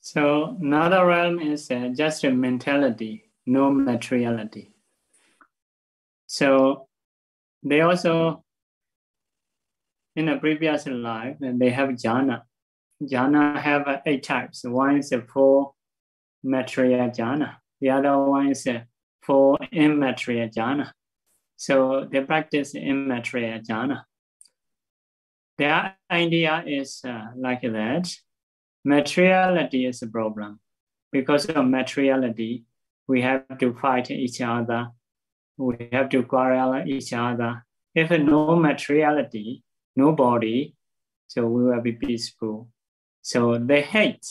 So another realm is uh, just a mentality, no materiality. So they also in a previous life they have jhana. Jhana have eight types. One is for material jhana. The other one is for immaterial jhana. So they practice immaterial jhana. Their idea is uh, like that. Materiality is a problem. Because of materiality, we have to fight each other. We have to quarrel each other. If no materiality, no body, so we will be peaceful. So they hate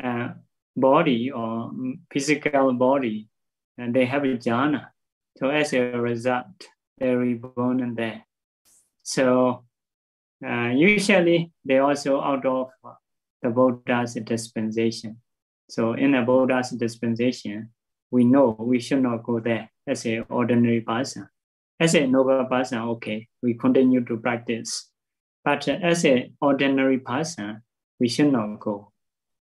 uh, body or physical body, and they have a jhana. So as a result, they're reborn there. So uh, usually they also out of the Buddha's dispensation. So in a Buddha's dispensation, we know we should not go there as an ordinary person. As a noble person, okay, we continue to practice. But as an ordinary person, we should not go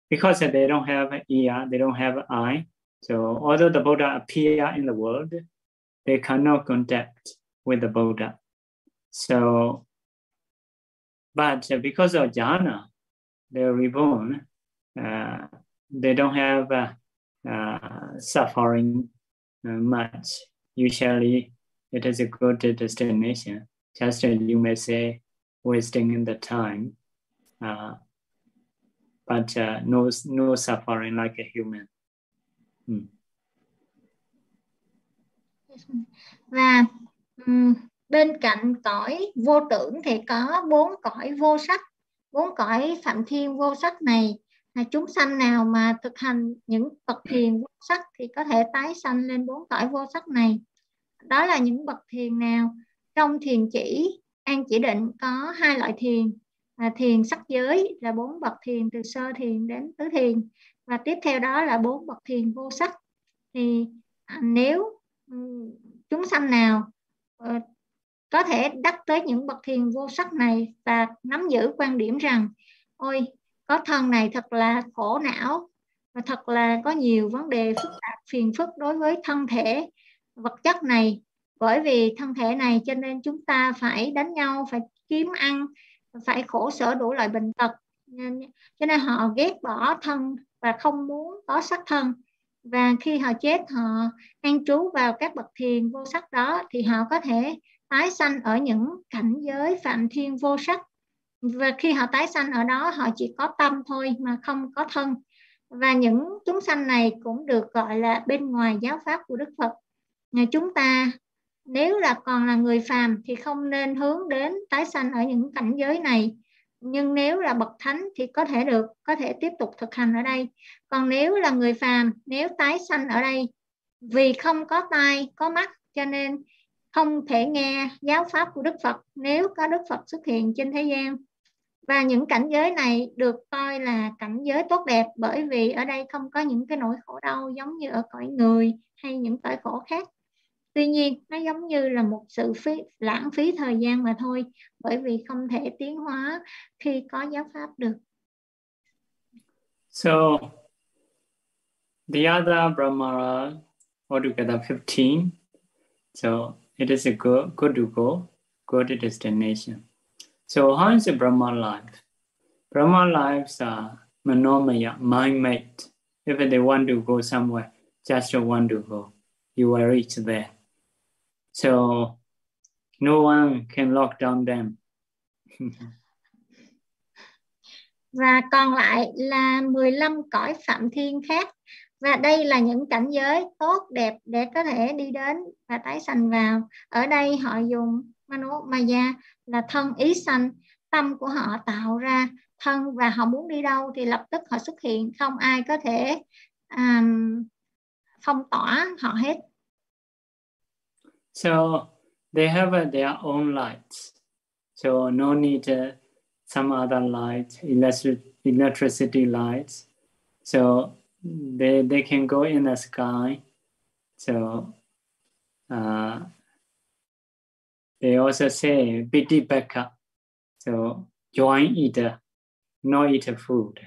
because they don't have ear, they don't have eye. So although the Buddha appear in the world, they cannot contact with the Buddha. So, but because of jhana, they're reborn. Uh, they don't have uh, uh, suffering uh, much. Usually, it is a good destination. Just as you may say, wasting the time, uh, but uh, no no suffering like a human. Hmm. và um, bên cạnh cõi vô tưởng thì có bốn cõi vô sắc bốn cõi phạm thiên vô sắc này là chúng sanh nào mà thực hành những bậc thiền vô sắc thì có thể tái sanh lên bốn cõi vô sắc này đó là những bậc thiền nào trong thiền chỉ an chỉ định có hai loại thiền à, thiền sắc giới là bốn bậc thiền từ sơ thiền đến tứ thiền. Và tiếp theo đó là bốn bậc thiền vô sắc. Thì à, nếu ừ, chúng sanh nào ờ, có thể đắc tới những bậc thiền vô sắc này và nắm giữ quan điểm rằng ôi có thân này thật là khổ não và thật là có nhiều vấn đề phức tạp phiền phức đối với thân thể vật chất này. Bởi vì thân thể này cho nên chúng ta phải đánh nhau phải kiếm ăn phải khổ sở đủ loại bệnh tật. Nên, cho nên họ ghét bỏ thân và không muốn có sắc thân. Và khi họ chết họ an trú vào các bậc thiền vô sắc đó thì họ có thể tái sanh ở những cảnh giới phạm thiên vô sắc. Và khi họ tái sanh ở đó họ chỉ có tâm thôi mà không có thân. Và những chúng sanh này cũng được gọi là bên ngoài giáo pháp của Đức Phật. Chúng ta nếu là còn là người phàm thì không nên hướng đến tái sanh ở những cảnh giới này. Nhưng nếu là bậc thánh thì có thể được, có thể tiếp tục thực hành ở đây. Còn nếu là người phàm, nếu tái sanh ở đây, vì không có tai, có mắt, cho nên không thể nghe giáo pháp của Đức Phật nếu có Đức Phật xuất hiện trên thế gian. Và những cảnh giới này được coi là cảnh giới tốt đẹp bởi vì ở đây không có những cái nỗi khổ đau giống như ở cõi người hay những cõi khổ khác tuy nhiên nó giống như là một sự phí, lãng phí thời gian mà thôi bởi vì không thể tiến hóa khi có giáo pháp được. So the other brahmara altogether 15 so it is a good, good to go good destination. So how is the brahma life? Brahma lives are manomaya mind made if they want to go somewhere just want to go. You will reach there. So no one can lock down them. và còn lại là 15 cõi phạm thiên khác. Và đây là những cảnh giới tốt đẹp để có thể đi đến và tái sanh vào. Ở đây họ dùng mano maya là thân ý sanh. Tâm của họ tạo ra thân và họ muốn đi đâu thì lập tức họ xuất hiện. Không ai có thể um, phong tỏa họ hết. So they have uh, their own lights. So no need uh, some other lights, electric, electricity lights. So they, they can go in the sky. So uh, they also say biti backup. So join eater, not eat food.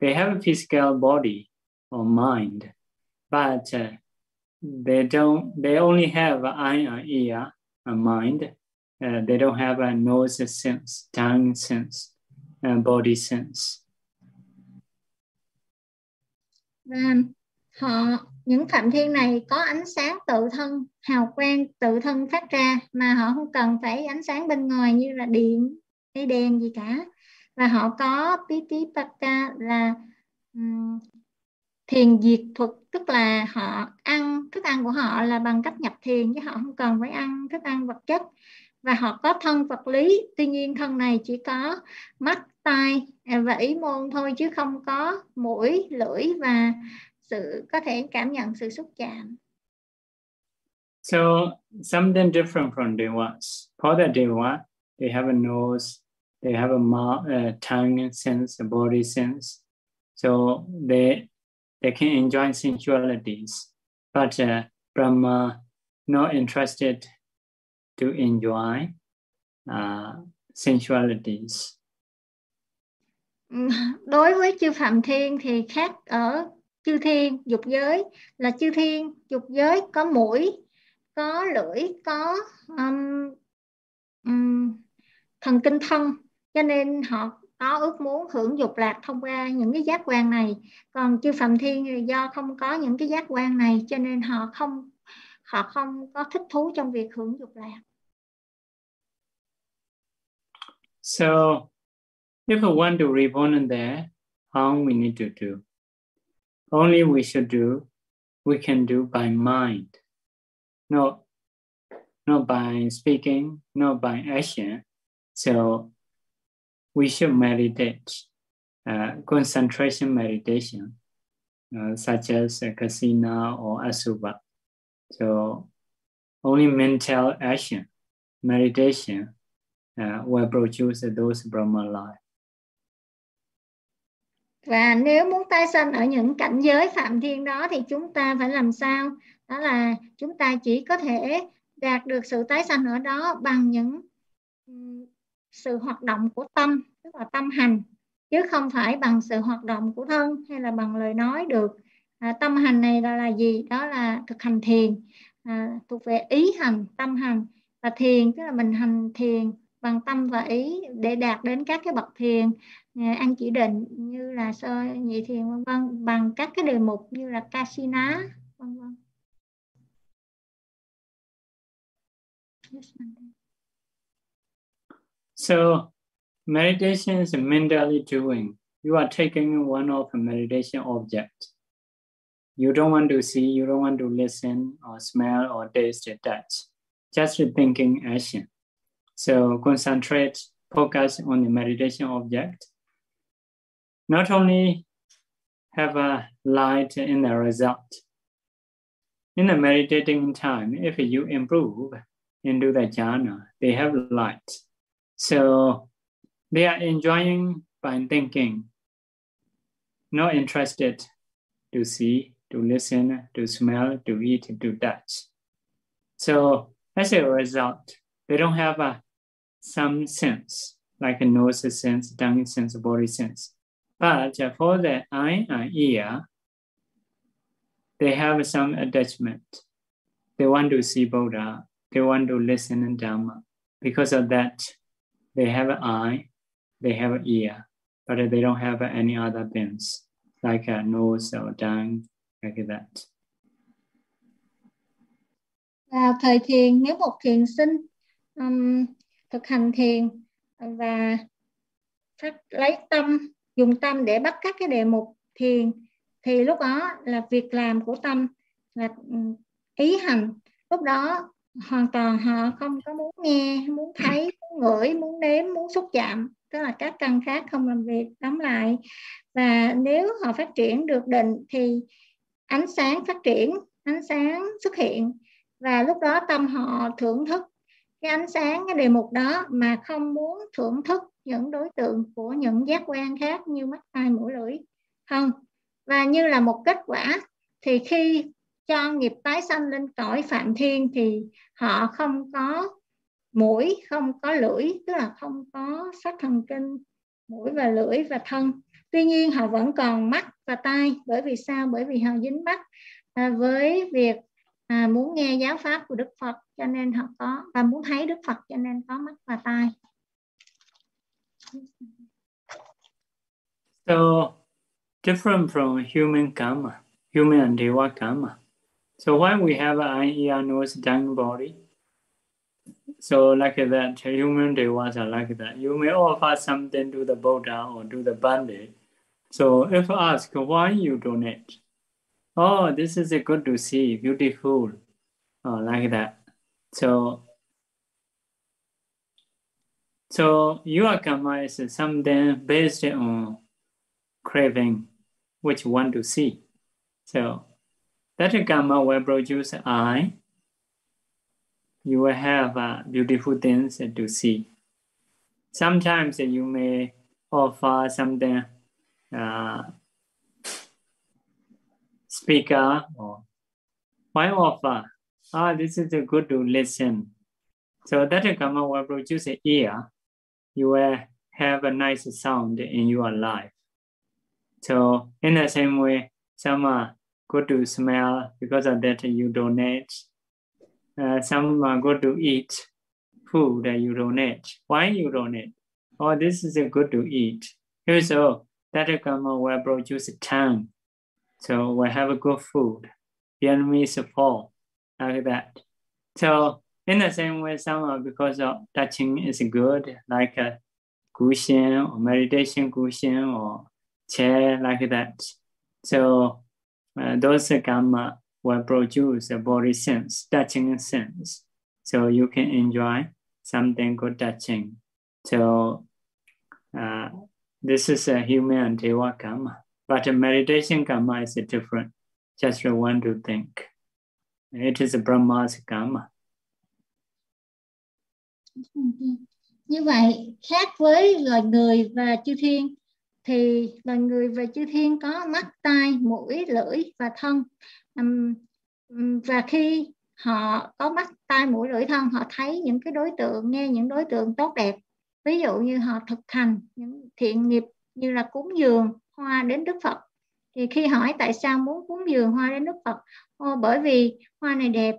They have a physical body or mind, but uh, they don't they only have an eye and ear a mind. Uh, they don't have a nose sense tongue sense and body sense. Và họ những phạm thiên này có ánh sáng tự thân hào quang tự thân phát ra mà họ không cần phải ánh sáng bên ngoài như là điện hay đèn gì cả. Và họ có pitipaka là um, thiền diệt thuật tức là họ ăn thức ăn của họ là bằng cách nhập thiền chứ họ không cần phải ăn thức ăn vật chất và họ có thân vật lý tuy nhiên thân này chỉ có mắt tai à, và ý môn thôi chứ không có mũi lưỡi và sự có thể cảm nhận sự xúc chạm So something different from devas. For the deva, they have a nose, they have a mouth, uh, a tongue sense, a body sense. So they they can enjoy sensualities, but uh, Brahma uh, not interested to enjoy uh, sensualities. Ừ, đối với chư Phạm Thiên thì khác ở chư Thiên dục giới là chư Thiên dục giới có mũi, có lưỡi, có um, um, thần kinh thân cho nên họ có ước muốn hưởng dục lạc thông qua những cái giác quan này còn chư phạm thiên do không có những cái giác quan này cho nên họ không họ không có thích thú trong việc hưởng dục lạc So if we want to reborn in there, how we need to do? Only we should do, we can do by mind. not not by speaking, not by action. So we should meditate, uh, concentration meditation, uh, such as uh, kasina or asubha. So only mental action, meditation, uh, will produce those Brahma life. Và nếu muốn tái sanh ở những cảnh giới phạm thiên đó thì chúng ta phải làm sao? Đó là chúng ta chỉ có thể đạt được sự tái sanh ở đó bằng những sự hoạt động của tâm tức là tâm hành chứ không phải bằng sự hoạt động của thân hay là bằng lời nói được. À, tâm hành này là, là gì? Đó là thực hành thiền à, thuộc về ý hành tâm hành. Và thiền tức là mình hành thiền bằng tâm và ý để đạt đến các cái bậc thiền à, ăn chỉ định như là sơ nhị thiền vân vân bằng các cái đề mục như là casina vân vân. So meditation is mentally doing. You are taking one of a meditation object. You don't want to see, you don't want to listen or smell or taste or touch. Just thinking action. So concentrate, focus on the meditation object. Not only have a light in the result. In the meditating time, if you improve into the jhana, they have light. So they are enjoying by thinking, not interested to see, to listen, to smell, to eat, to touch. So as a result, they don't have a, some sense, like a nose sense, tongue sense, body sense. But for the eye and ear, they have some attachment. They want to see Buddha, they want to listen in Dhamma. Because of that, they have an eye, they have an ear, but they don't have any other things like a nose or tongue, like that. Vào thời thiền, nếu một thiền sinh um, thực hành thiền và phát lấy tâm, dùng tâm để bắt các cái đề mục thiền, thì lúc đó là việc làm của tâm là ý hành. Lúc đó hoàn toàn họ không có muốn nghe muốn thấy muốn ngửi muốn nếm muốn xúc chạm. Tức là các căn khác không làm việc đóng lại. Và nếu họ phát triển được định thì ánh sáng phát triển ánh sáng xuất hiện. Và lúc đó tâm họ thưởng thức. Cái ánh sáng cái đề mục đó mà không muốn thưởng thức những đối tượng của những giác quan khác như mắt tai mũi lưỡi. Không. Và như là một kết quả thì khi cho nghiệp tái sanh lên cõi phạm thiên thì họ không có mũi không có lưỡi tức là không có sắc thần kinh mũi và lưỡi và thân. Tuy nhiên họ vẫn còn mắt và tai bởi vì sao? Bởi vì họ dính mắt à, với việc à, muốn nghe giáo pháp của đức phật cho nên họ có và muốn thấy đức phật cho nên có mắt và tai. So different from human karma human and deva karma. So when we have an ear, nose, tongue, body, so like that, human devas are like that. You may offer something to the Buddha or to the Bandit. So if ask why you donate, oh, this is good to see, beautiful, oh, like that. So, so your karma is something based on craving, which you want to see. So that karma will produce eye. You will have uh, beautiful things to see. Sometimes you may offer something, uh, speaker or why offer? Ah, this is a good to listen. So that karma will produce an ear. You will have a nice sound in your life. So in the same way, some uh, good to smell because of that you donate. Uh, some are good to eat food that you donate. Why you donate? Oh, this is good to eat. Also, that karma will produce tongue. So we have a good food. The enemies fall like that. So in the same way, some are because of touching is good, like a cushion or meditation cushion or chair like that. So uh, those gamma will produce a body sense, touching sense. So you can enjoy something good touching. So uh, this is a human and deva karma. But a meditation karma is different. Just one to think. It is a Brahma's karma. Như vậy, khác với loài người và chư thiên, thì loài người và chư thiên có mắt tai mũi lưỡi và thân. Và khi họ có mắt tai mũi lưỡi thân họ thấy những cái đối tượng nghe những đối tượng tốt đẹp. Ví dụ như họ thực hành những thiện nghiệp như là cúng dường hoa đến Đức Phật. Thì khi hỏi tại sao muốn cúng dường hoa đến Đức Phật Ô, bởi vì hoa này đẹp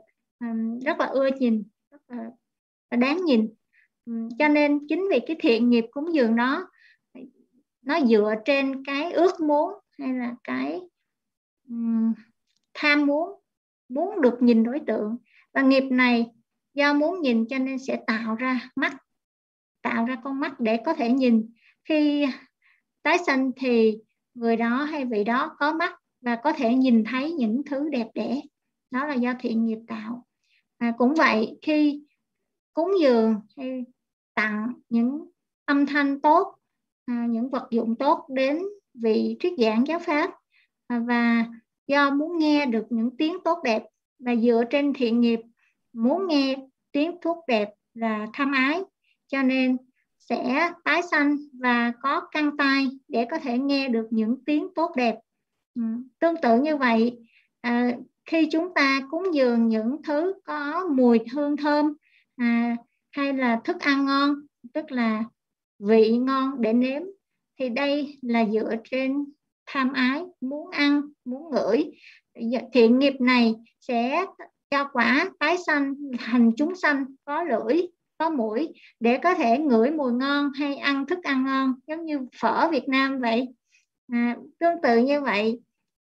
rất là ưa nhìn rất là, là đáng nhìn. Cho nên chính vì cái thiện nghiệp cúng dường đó nó dựa trên cái ước muốn hay là cái um, tham muốn muốn được nhìn đối tượng. Và nghiệp này do muốn nhìn cho nên sẽ tạo ra mắt tạo ra con mắt để có thể nhìn. Khi tái sanh thì người đó hay vị đó có mắt và có thể nhìn thấy những thứ đẹp đẽ. Đó là do thiện nghiệp tạo. À, cũng vậy khi cúng dường hay tặng những âm thanh tốt à, những vật dụng tốt đến vị thuyết giảng giáo pháp à, và do muốn nghe được những tiếng tốt đẹp và dựa trên thiện nghiệp muốn nghe tiếng thuốc đẹp là tham ái cho nên sẽ tái sanh và có căn tai để có thể nghe được những tiếng tốt đẹp ừ. tương tự như vậy à, khi chúng ta cúng dường những thứ có mùi hương thơm à, hay là thức ăn ngon tức là vị ngon để nếm. Thì đây là dựa trên tham ái muốn ăn muốn ngửi. Thiện nghiệp này sẽ cho quả tái sanh thành chúng sanh có lưỡi có mũi để có thể ngửi mùi ngon hay ăn thức ăn ngon giống như phở Việt Nam vậy. À, tương tự như vậy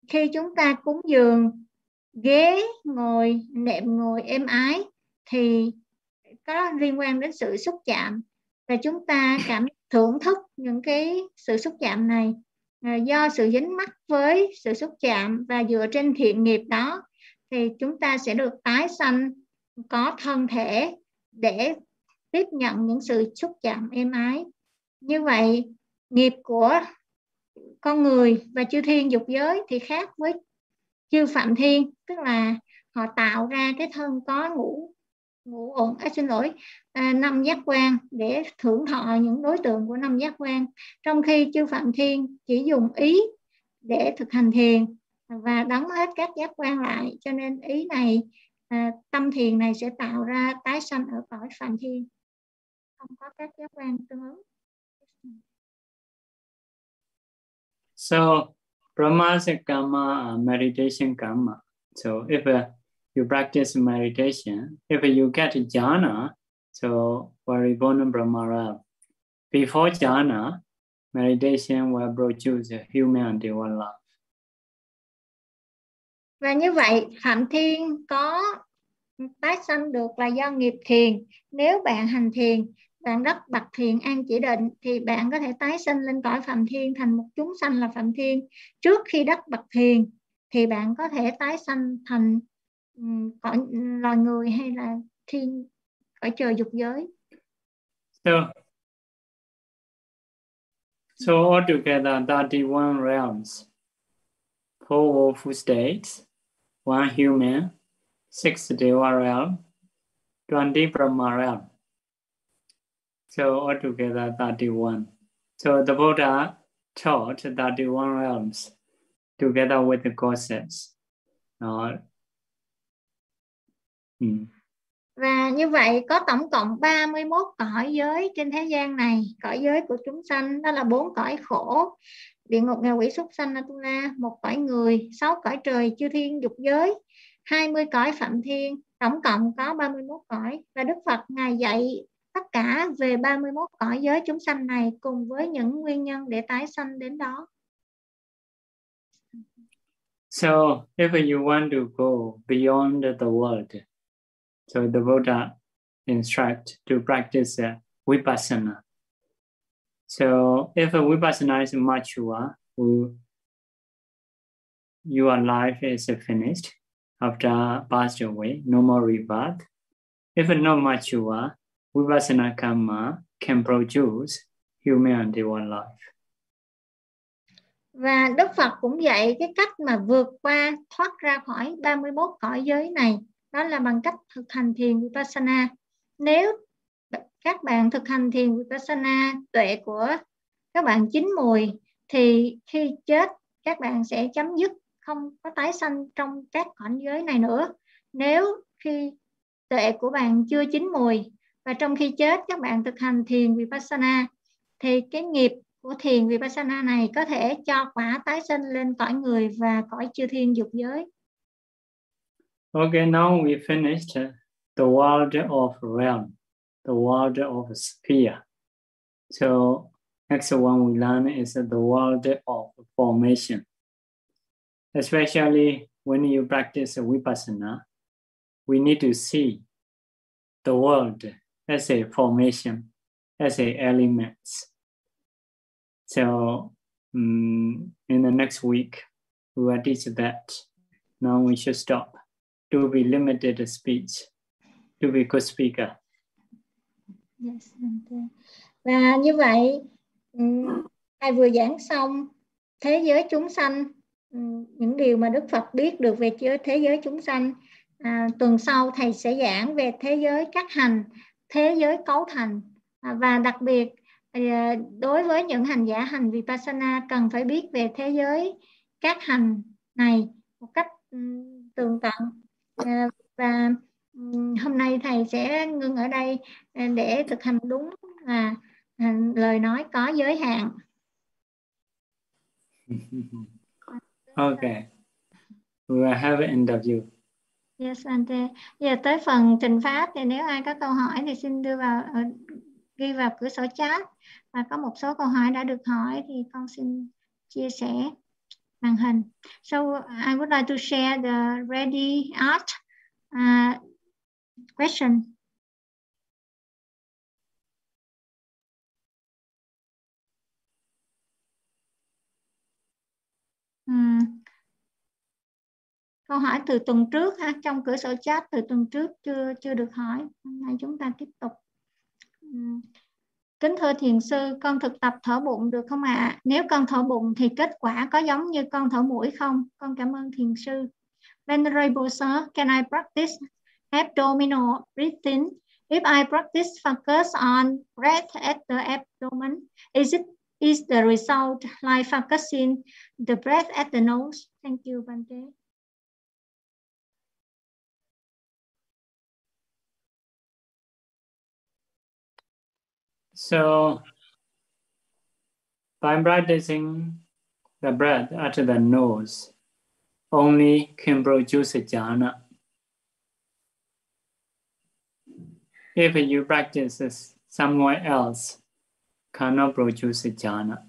khi chúng ta cúng dường ghế ngồi nệm ngồi êm ái thì có liên quan đến sự xúc chạm và chúng ta cảm thưởng thức những cái sự xúc chạm này à, do sự dính mắc với sự xúc chạm và dựa trên thiện nghiệp đó, thì chúng ta sẽ được tái sanh, có thân thể để tiếp nhận những sự xúc chạm êm ái. Như vậy, nghiệp của con người và chư thiên dục giới thì khác với chư phạm thiên, tức là họ tạo ra cái thân có ngũ ngụ ổn. À, xin lỗi. À, năm giác quan để thưởng thọ những đối tượng của năm giác quan. Trong khi chư phạm thiên chỉ dùng ý để thực hành thiền và đóng hết các giác quan lại cho nên ý này à, tâm thiền này sẽ tạo ra tái sanh ở cõi phạm thiên. Không có các giác quan tương ứng. So brahmas karma, meditation karma. So if uh, you practice meditation, if you get jhana, so Varibona Brahmara, before jhana, meditation will produce human and divine love. Và như vậy, Phạm Thiên có tái sanh được là do nghiệp thiền. Nếu bạn hành thiền bạn rất bậc thiền an chỉ định thì bạn có thể tái sinh lên cõi phạm thiên thành một chúng sanh là phạm thiên trước khi đắc bậc thiền thì bạn có thể tái sanh thành cõi loài người hay là thiên cõi trời dục giới so so altogether 31 realms four awful states one human six deva realm 20 brahma realm So altogether 31. So the Buddha taught 31 realms together with the goddesses. Uh, Ừ. Và như vậy có tổng cộng 31 cõi giới trên thế gian này. Cõi giới của chúng sanh đó là bốn cõi khổ. Địa ngục nghèo quỷ súc sanh Atula, một cõi người, sáu cõi trời chư thiên dục giới, 20 cõi phạm thiên, tổng cộng có 31 cõi. Và Đức Phật Ngài dạy tất cả về 31 cõi giới chúng sanh này cùng với những nguyên nhân để tái sanh đến đó. So, if you want to go beyond the world, so the Buddha instruct to practice uh, vipassana. So, if a vipassana is mature, your life is finished after passed away, no more rebirth. If not mature, Vipassana Karma can produce human and divine life. Và Đức Phật cũng dạy cái cách mà vượt qua thoát ra khỏi 31 cõi giới này đó là bằng cách thực hành thiền Vipassana. Nếu các bạn thực hành thiền Vipassana, tuệ của các bạn chín mùi, thì khi chết, các bạn sẽ chấm dứt, không có tái sanh trong các cõi giới này nữa. Nếu khi tuệ của bạn chưa chín mùi và trong khi chết các bạn thực hành thiền vipassana, thì cái nghiệp của thiền vipassana này có thể cho quả tái sinh lên cõi người và cõi chư thiên dục giới. Okay, now we finished the world of realm, the world of sphere. So next one we learn is the world of formation. Especially when you practice vipassana, we need to see the world as a formation, as a elements. So um, in the next week, we will teach that. Now we should stop to be limited speech, to be good speaker. Yes, Và như vậy, ừ, thầy vừa giảng xong thế giới chúng sanh, ừ, những điều mà Đức Phật biết được về thế giới chúng sanh. À, tuần sau thầy sẽ giảng về thế giới các hành, thế giới cấu thành à, và đặc biệt à, đối với những hành giả hành vipassana cần phải biết về thế giới các hành này một cách ừ, tường tận và um, hôm nay thầy sẽ ngưng ở đây à, để thực hành đúng là à, lời nói có giới hạn. okay. We have an interview. Yes, Ante. Giờ tới phần trình pháp thì nếu ai có câu hỏi thì xin đưa vào ờ, ghi vào cửa sổ chat và có một số câu hỏi đã được hỏi thì con xin chia sẻ màn hình. So uh, I would like to share the ready art uh, question. Um, câu hỏi từ tuần trước ha trong cửa sổ chat từ tuần trước chưa chưa được hỏi hôm nay chúng ta tiếp tục hmm kính thưa thiền sư, con thực tập thở bụng được không ạ? À? nếu con thở bụng thì kết quả có giống như con thở mũi không? Con cảm ơn thiền sư. Venerable sir, can I practice abdominal breathing? If I practice focus on breath at the abdomen, is it, is the result like focusing the breath at the nose? Thank you Bante So by practicing the breath at the nose, only can produce jhana. If you practice somewhere else, cannot produce jhana.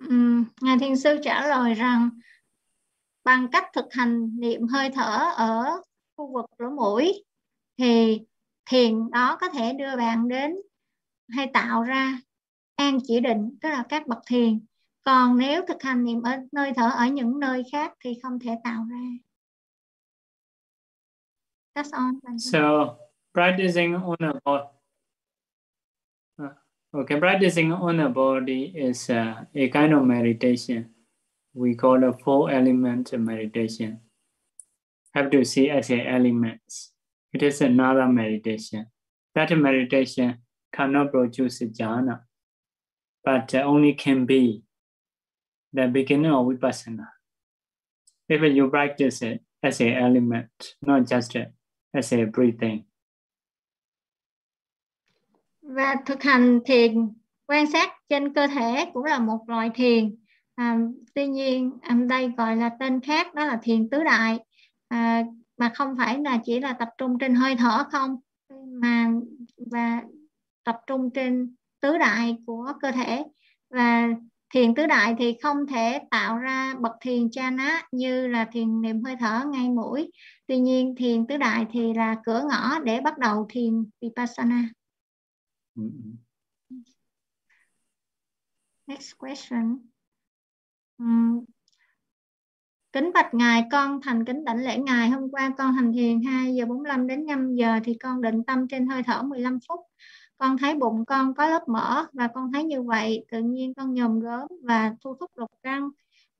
Um, Ngài Thiền Sư trả lời rằng bằng cách thực hành niệm hơi thở ở khu vực lỗ mũi thì thiền đó có thể đưa bạn đến hay tạo ra an chỉ định tức là các bậc thiền còn nếu thực hành niệm ở nơi thở ở những nơi khác thì không thể tạo ra That's all. So practicing on a body. Uh, okay, practicing on a body is uh, a kind of meditation. We call it four element meditation. Have to see as a elements. It is another meditation. That meditation cannot produce jhana, but only can be the beginning of vipassana. If you practice it as an element, not just as a breathing. Và thực hành thiền quan sát trên cơ thể cũng là một loại thiền. À, tuy nhiên, à, đây gọi là tên khác đó là thiền tứ đại. À, mà không phải là chỉ là tập trung trên hơi thở không? Mà và tập trung trên tứ đại của cơ thể. Và thiền tứ đại thì không thể tạo ra bậc thiền chana như là thiền niệm hơi thở ngay mũi. Tuy nhiên thiền tứ đại thì là cửa ngõ để bắt đầu thiền vipassana. Mm-hmm. next question. Um, Kính bạch Ngài, con thành kính đảnh lễ Ngài. Hôm qua con hành thiền 2 giờ 45 đến 5 giờ thì con định tâm trên hơi thở 15 phút. Con thấy bụng con có lớp mỡ và con thấy như vậy tự nhiên con nhòm gớm và thu thúc độc răng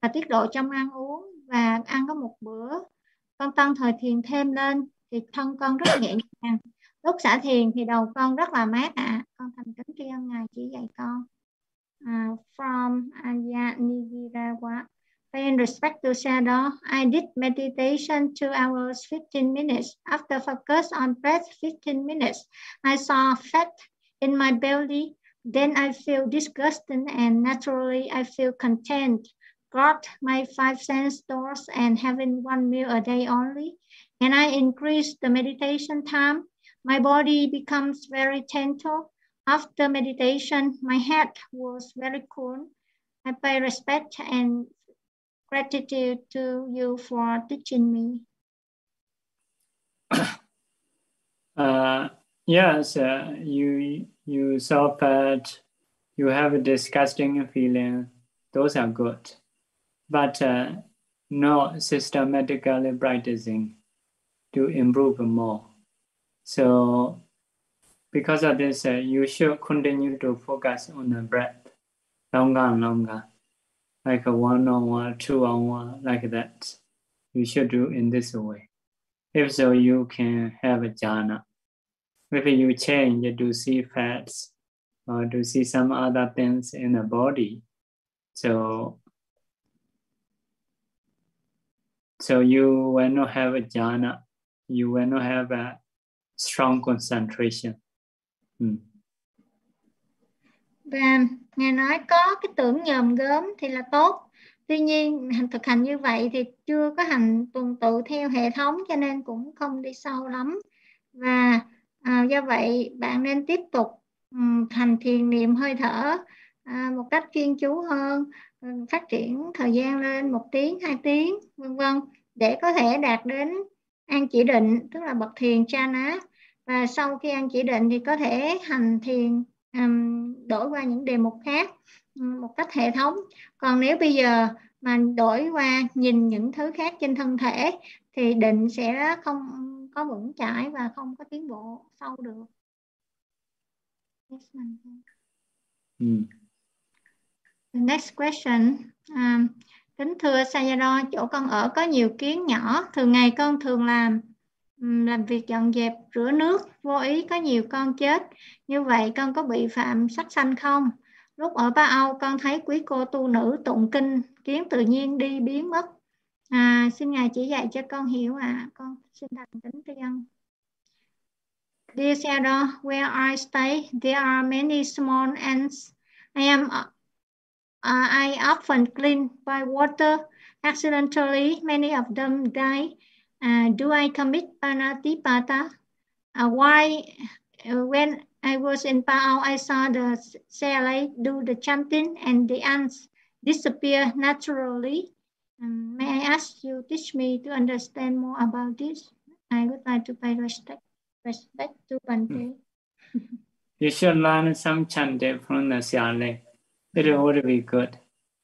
và tiết độ trong ăn uống và ăn có một bữa. Con tăng thời thiền thêm lên thì thân con rất nhẹ nhàng. Lúc xả thiền thì đầu con rất là mát ạ. À. Con thành kính tri ân Ngài chỉ dạy con. Uh, from Aya Nigirawa Paying respect to shadow, I did meditation two hours, 15 minutes. After focus on breath, 15 minutes. I saw fat in my belly. Then I feel disgusted and naturally I feel content. Got my five sense doors and having one meal a day only. And I increase the meditation time. My body becomes very gentle. After meditation, my head was very cool. I pay respect and gratitude to you for teaching me. uh, yes, uh, you you suffered, you have a disgusting feeling. Those are good, but uh, not systematically practicing to improve more. So, because of this, uh, you should continue to focus on the breath longer and longer like a one on one, two on one, like that. You should do in this way. If so, you can have a jhana. If you change to see fats or to see some other things in the body, so so you will not have a jhana. You will not have a strong concentration. Hmm. Và nghe nói có cái tưởng nhòm gớm thì là tốt. Tuy nhiên thực hành như vậy thì chưa có hành tuần tự theo hệ thống cho nên cũng không đi sâu lắm. Và à, do vậy bạn nên tiếp tục um, thành thiền niệm hơi thở à, một cách chuyên chú hơn phát triển thời gian lên một tiếng hai tiếng vân vân để có thể đạt đến an chỉ định tức là bậc thiền chana và sau khi ăn chỉ định thì có thể hành thiền um, đổi qua những đề mục khác một cách hệ thống. Còn nếu bây giờ mà đổi qua nhìn những thứ khác trên thân thể thì định sẽ không có vững chãi và không có tiến bộ sâu được. Mm. The next question um, kính thưa Sayadaw chỗ con ở có nhiều kiến nhỏ thường ngày con thường làm làm việc dọn dẹp rửa nước vô ý có nhiều con chết như vậy con có bị phạm sắc sanh không lúc ở Ba Âu con thấy quý cô tu nữ tụng kinh kiến tự nhiên đi biến mất à, xin ngài chỉ dạy cho con hiểu ạ à. con xin thành kính tri ân Dear Sarah, where I stay, there are many small ants. I am uh, I often clean by water. Accidentally, many of them die. Uh, do I commit panatipata? Uh, why, uh, when I was in Pao, I saw the CLA do the chanting and the ants disappear naturally. Um, may I ask you teach me to understand more about this? I would like to pay respect, respect to Bante. you should learn some chanting from the CLA. It would be good.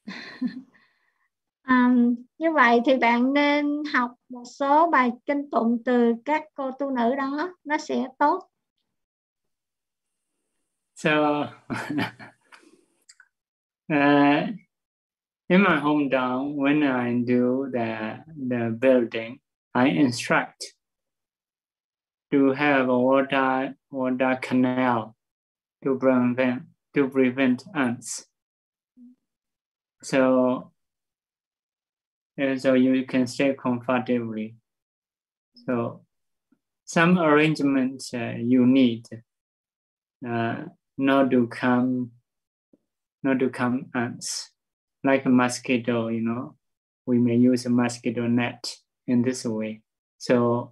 um, như vậy thì bạn nên học một số bài kinh tụng từ các cô tu nữ đó nó sẽ tốt. So uh, in my hometown when I do the the building I instruct to have a water water canal to prevent to prevent ants. So Uh, so you can stay comfortably. So some arrangements uh, you need uh, not to come not to come ants like a mosquito you know we may use a mosquito net in this way so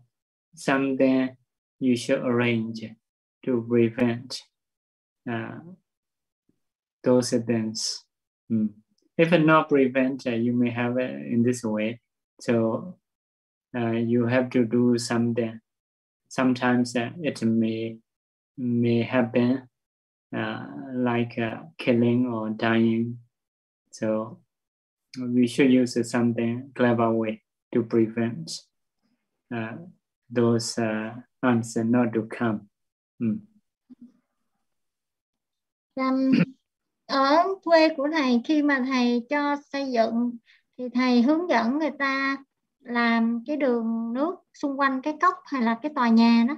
something you should arrange to prevent uh, those events. mm if not prevent, uh, you may have it in this way. So uh, you have to do something. Sometimes uh, it may may happen uh, like uh, killing or dying. So we should use something clever way to prevent uh, those ants not to come. Mm. Um, ở quê của thầy khi mà thầy cho xây dựng thì thầy hướng dẫn người ta làm cái đường nước xung quanh cái cốc hay là cái tòa nhà đó.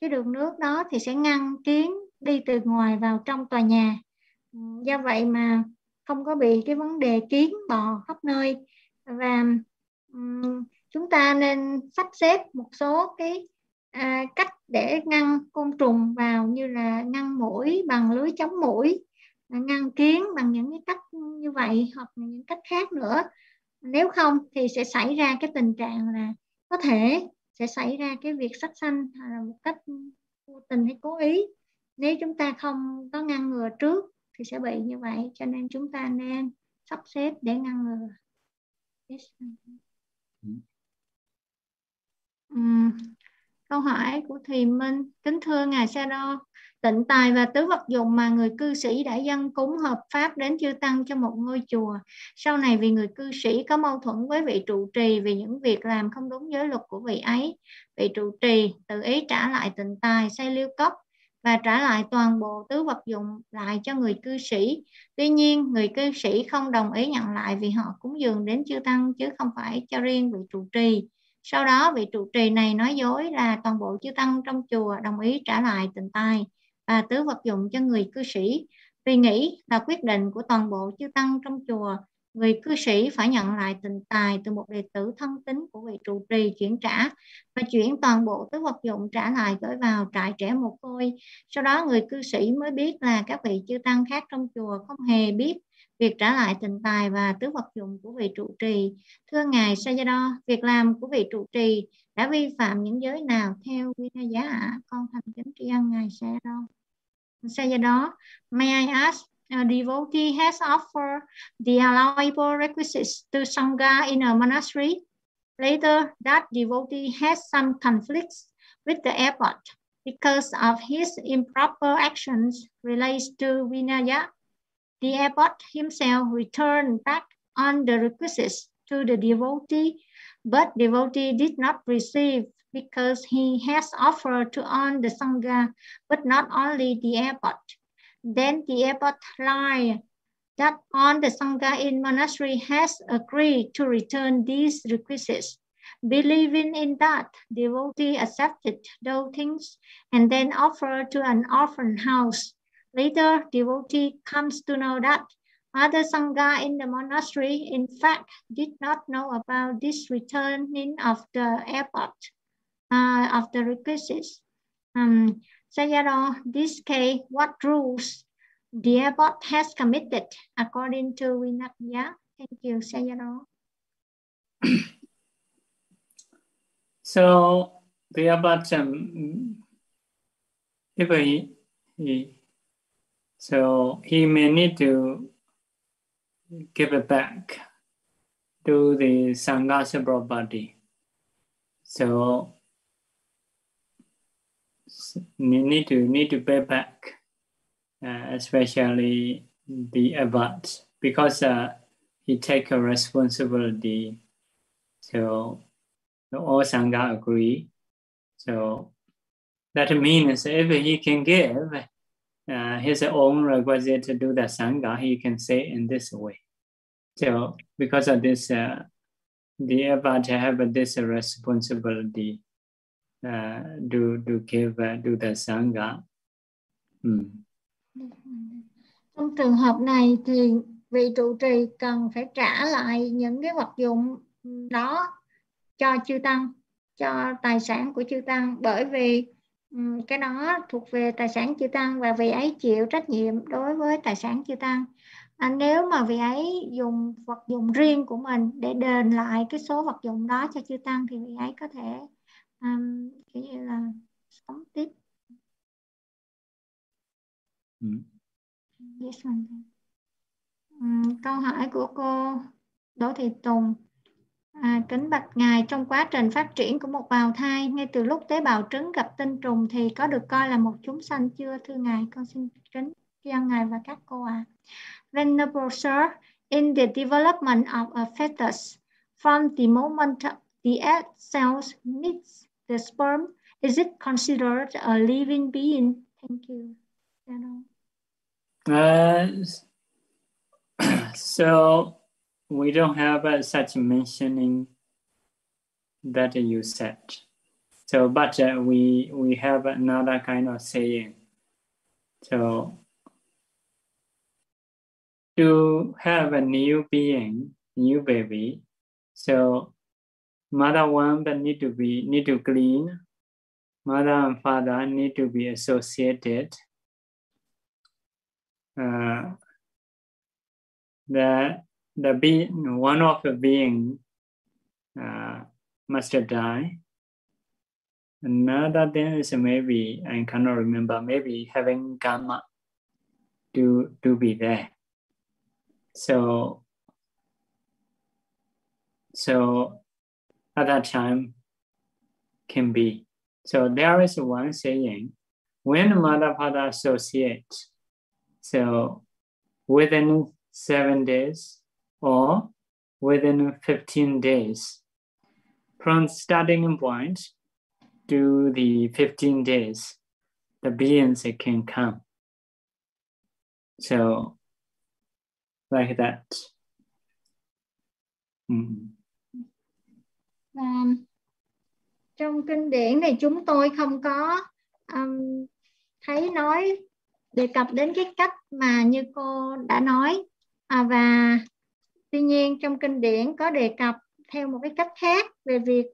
Cái đường nước đó thì sẽ ngăn kiến đi từ ngoài vào trong tòa nhà. Do vậy mà không có bị cái vấn đề kiến bò khắp nơi. Và um, chúng ta nên sắp xếp một số cái à, cách để ngăn côn trùng vào như là ngăn mũi bằng lưới chống mũi ngăn kiến bằng những cái cách như vậy hoặc là những cách khác nữa nếu không thì sẽ xảy ra cái tình trạng là có thể sẽ xảy ra cái việc sắc xanh là một cách vô tình hay cố ý nếu chúng ta không có ngăn ngừa trước thì sẽ bị như vậy cho nên chúng ta nên sắp xếp để ngăn ngừa yes. uhm câu hỏi của Thùy Minh kính thưa ngài Sa Đo tịnh tài và tứ vật dụng mà người cư sĩ đã dân cúng hợp pháp đến chư tăng cho một ngôi chùa. Sau này vì người cư sĩ có mâu thuẫn với vị trụ trì vì những việc làm không đúng giới luật của vị ấy, vị trụ trì tự ý trả lại tịnh tài, xây liêu cốc và trả lại toàn bộ tứ vật dụng lại cho người cư sĩ. Tuy nhiên, người cư sĩ không đồng ý nhận lại vì họ cúng dường đến chư tăng chứ không phải cho riêng vị trụ trì. Sau đó, vị trụ trì này nói dối là toàn bộ chư tăng trong chùa đồng ý trả lại tình tài và tứ vật dụng cho người cư sĩ. Vì nghĩ là quyết định của toàn bộ chư tăng trong chùa, người cư sĩ phải nhận lại tình tài từ một đệ tử thân tín của vị trụ trì chuyển trả và chuyển toàn bộ tứ vật dụng trả lại gửi vào trại trẻ mồ côi. Sau đó người cư sĩ mới biết là các vị chư tăng khác trong chùa không hề biết việc trả lại tình tài và tứ vật dụng của vị trụ trì. Thưa Ngài Sayadaw, việc làm của vị trụ trì đã vi phạm những giới nào theo giá ạ? Con thành kính tri ân Ngài Sayadaw. Sayadaw, may I ask, a devotee has offered the allowable requisites to Sangha in a monastery. Later, that devotee has some conflicts with the abbot because of his improper actions relates to Vinaya the abbot himself returned back on the requisites to the devotee, but devotee did not receive because he has offered to earn the sangha, but not only the abbot. Then the abbot lied that on the sangha in monastery has agreed to return these requisites. Believing in that, devotee accepted those things and then offered to an orphan house Later, devotee comes to know that other Sangha in the monastery, in fact, did not know about this returning of the airport, uh, of the requisites. Um, Sayadaw, this case, what rules the airport has committed according to Vinaya? Thank you, Sayadaw. so the abbot, um, if he, he so he may need to give it back to the Sangha property. So you need to need to pay back, uh, especially the abbot, because uh, he take a responsibility. So all Sangha agree. So that means if he can give, uh, his own requisite to do the sangha, he can say in this way. So because of this, uh, the avatar have this responsibility uh, to to give uh, to the sangha. Mm. Trong trường hợp này thì vị trụ trì cần phải trả lại những cái vật dụng đó cho chư tăng, cho tài sản của chư tăng bởi vì cái đó thuộc về tài sản chư tăng và vị ấy chịu trách nhiệm đối với tài sản chư tăng. À, nếu mà vị ấy dùng vật dụng riêng của mình để đền lại cái số vật dụng đó cho chư tăng thì vị ấy có thể um, kiểu như là sống tiếp. Ừ. yes, um, câu hỏi của cô Đỗ Thị Tùng À, kính bạch ngài trong quá trình phát triển của một bào thai ngay từ lúc tế bào trứng gặp tinh trùng thì có được coi là một chúng sanh chưa thưa ngài? Con xin kính chào ngài và các cô ạ. À. Venerable Sir, in the development of a fetus from the moment the egg cells meets the sperm is it considered a living being? Thank you. Dạ uh, so we don't have uh, such mentioning that you said. So, but uh, we we have another kind of saying. So, to have a new being, new baby, So mother that need to be need to clean. Mother and father need to be associated. Uh, the the be one of the being uh, must die. Another thing is maybe I cannot remember. Maybe having karma to to be there. So so at that time can be. So there is one saying, when mother father associate, so within seven days or within 15 days, from starting point to the 15 days, the beings can come. So like that. Mm. Um, trong kinh điển này chúng tôi không có um, thấy nói đề cập đến cái cách mà như cô đã nói à, và tuy nhiên trong kinh điển có đề cập theo một cái cách khác về việc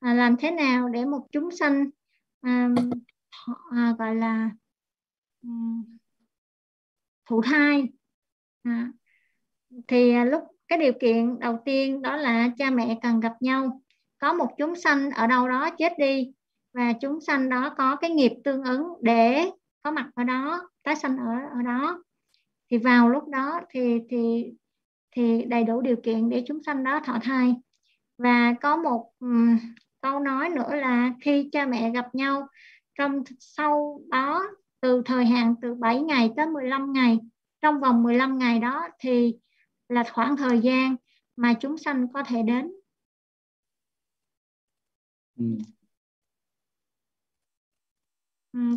à, làm thế nào để một chúng sanh à, à, gọi là um, thụ thai. À, thì à, lúc cái điều kiện đầu tiên đó là cha mẹ cần gặp nhau. Có một chúng sanh ở đâu đó chết đi và chúng sanh đó có cái nghiệp tương ứng để có mặt ở đó tái sanh ở ở đó. Thì vào lúc đó thì thì thì đầy đủ điều kiện để chúng sanh đó thọ thai. Và có một um, câu nói nữa là khi cha mẹ gặp nhau trong sau đó từ thời hạn từ 7 ngày tới 15 ngày trong vòng 15 ngày đó thì là khoảng thời gian mà chúng sanh có thể đến. Ừ.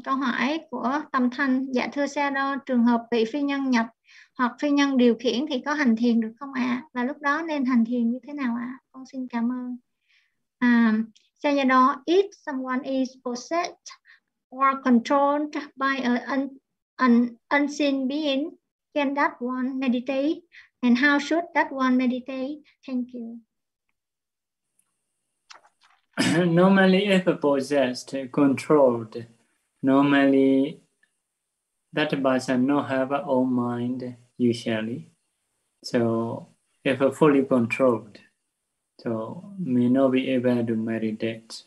Câu hỏi của Tâm Thanh. Dạ thưa xe đo trường hợp bị phi nhân nhập hoặc phi nhân điều khiển thì có hành thiền được không ạ à? và lúc đó nên hành thiền như thế nào ạ à? con xin cảm ơn à, đó, if someone is possessed or controlled by an, an unseen being, can that one meditate? And how should that one meditate? Thank you. normally if possessed, controlled, normally that person not have a own mind usually. So if fully controlled, so may not be able to meditate.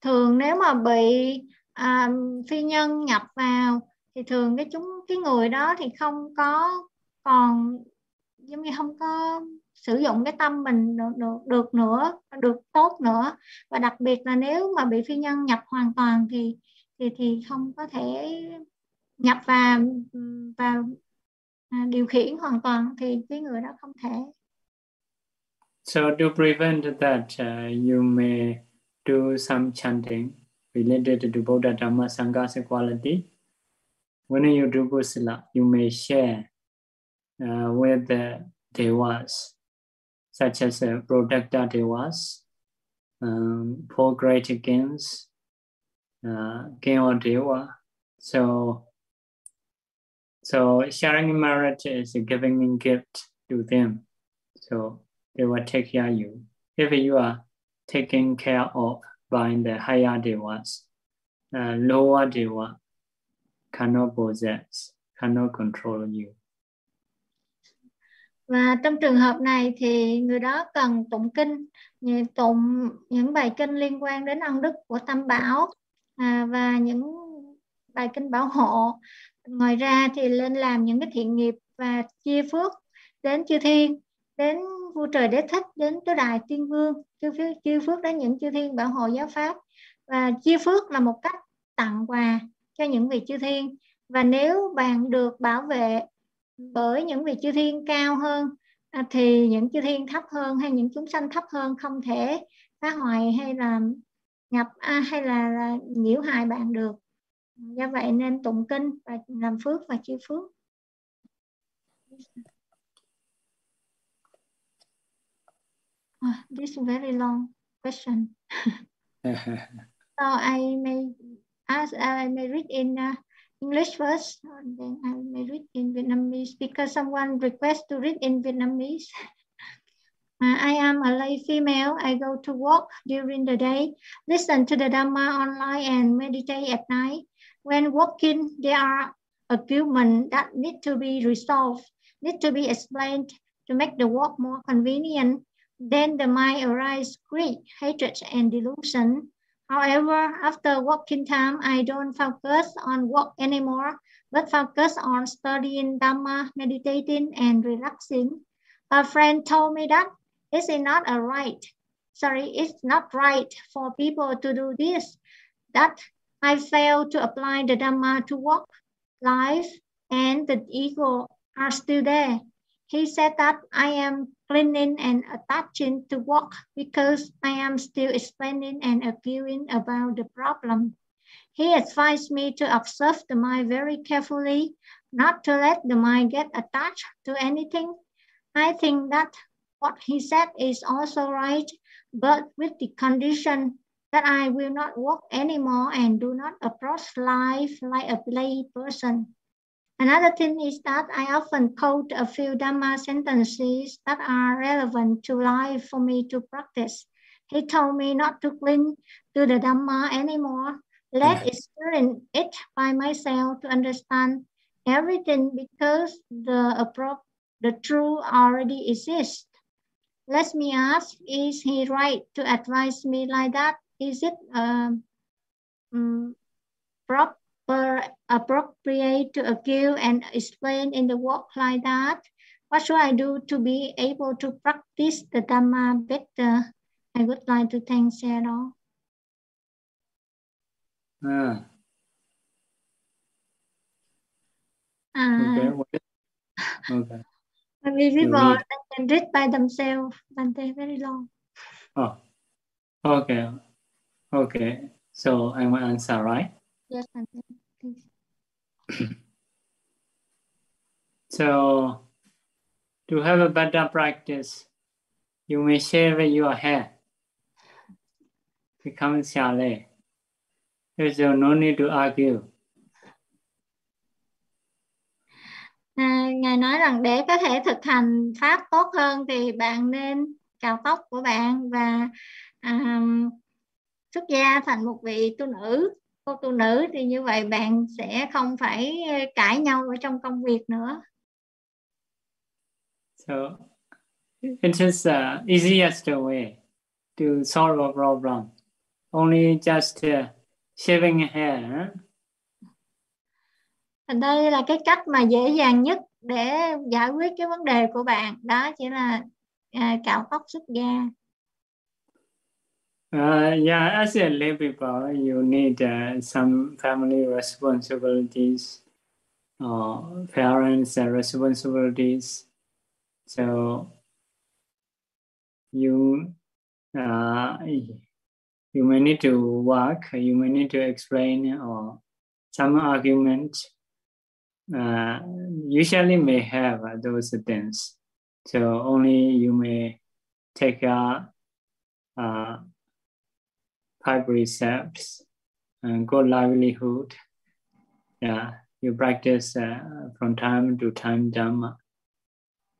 Thường nếu mà bị um, phi nhân nhập vào thì thường cái chúng cái người đó thì không có còn giống như không có sử dụng cái tâm mình được, được được nữa được tốt nữa và đặc biệt là nếu mà bị phi nhân nhập hoàn toàn thì thì thì không có thể nhập và và à, điều khiển hoàn toàn thì cái người đó không thể So to prevent that, uh, you may do some chanting related to Buddha Dhamma Sangha's quality. When you do Kusala, you may share uh, with the devas such as uh, Protector Devas, um, four great kings, uh, king or So, so sharing merit is giving a gift to them. So they will take care of you. If you are taken care of by the higher devas, uh, lower deva cannot possess, cannot control you. và trong trường hợp này thì người đó cần tụng kinh tụng những bài kinh liên quan đến ân đức của tam bảo à, và những bài kinh bảo hộ. Ngoài ra thì lên làm những cái thiện nghiệp và chia phước đến chư thiên đến vua trời đế thích đến tứ đại tiên vương. Chư phước chư phước đến những chư thiên bảo hộ giáo pháp. Và chia phước là một cách tặng quà cho những vị chư thiên. Và nếu bạn được bảo vệ bởi những vị chư thiên cao hơn à, thì những chư thiên thấp hơn hay những chúng sanh thấp hơn không thể phá hoại hay là nhập à, hay là, là nhiễu hại bạn được. Do vậy nên tụng kinh và làm phước và chia phước. Oh, this is very long question. So I may ask I may read in uh, English first, then I may read in Vietnamese because someone requests to read in Vietnamese. Uh, I am a lay female. I go to work during the day, listen to the Dhamma online and meditate at night. When working, there are arguments that need to be resolved, need to be explained to make the work more convenient. Then the mind arises greed, hatred, and delusion. However, after working time, I don't focus on work anymore, but focus on studying Dhamma, meditating, and relaxing. A friend told me that is it not a right? Sorry, it's not right for people to do this. That I fail to apply the Dhamma to work, life, and the ego are still there. He said that I am clinging and attaching to work because I am still explaining and arguing about the problem. He advised me to observe the mind very carefully, not to let the mind get attached to anything. I think that what he said is also right, but with the condition that I will not work anymore and do not approach life like a play person. Another thing is that I often quote a few Dhamma sentences that are relevant to life for me to practice. He told me not to cling to the Dhamma anymore. Let experience it by myself to understand everything because the the truth already exists. Let me ask, is he right to advise me like that? Is it um, um, proper, appropriate to argue and explain in the work like that? What should I do to be able to practice the Dhamma better? I would like to thank Sarah. Ah. Uh, okay. okay. Maybe people they can read by themselves, but they're very long. Oh, okay, okay. So I will answer, right? Yes, please. so to have a better practice, you may shave your hair. Become shale. There's no need to argue. À, Ngài nói rằng để có thể thực hành pháp tốt hơn thì bạn nên cạo tóc của bạn và à, xuất gia thành một vị tu nữ cô tu nữ thì như vậy bạn sẽ không phải ờ, cãi nhau ở trong công việc nữa. So it is uh, the easiest way to solve a problem. Only just uh, shaving hair đây là cái cách mà dễ dàng nhất để giải quyết cái vấn đề của bạn đó chỉ là à, cạo tóc xuất da Uh, yeah, as a lay people, you need uh, some family responsibilities, uh, parents' responsibilities. So you uh, you may need to work. You may need to explain or some argument uh, usually may have uh, those things. So only you may take a uh, five precepts and good livelihood. Yeah, you practice uh, from time to time Dhamma.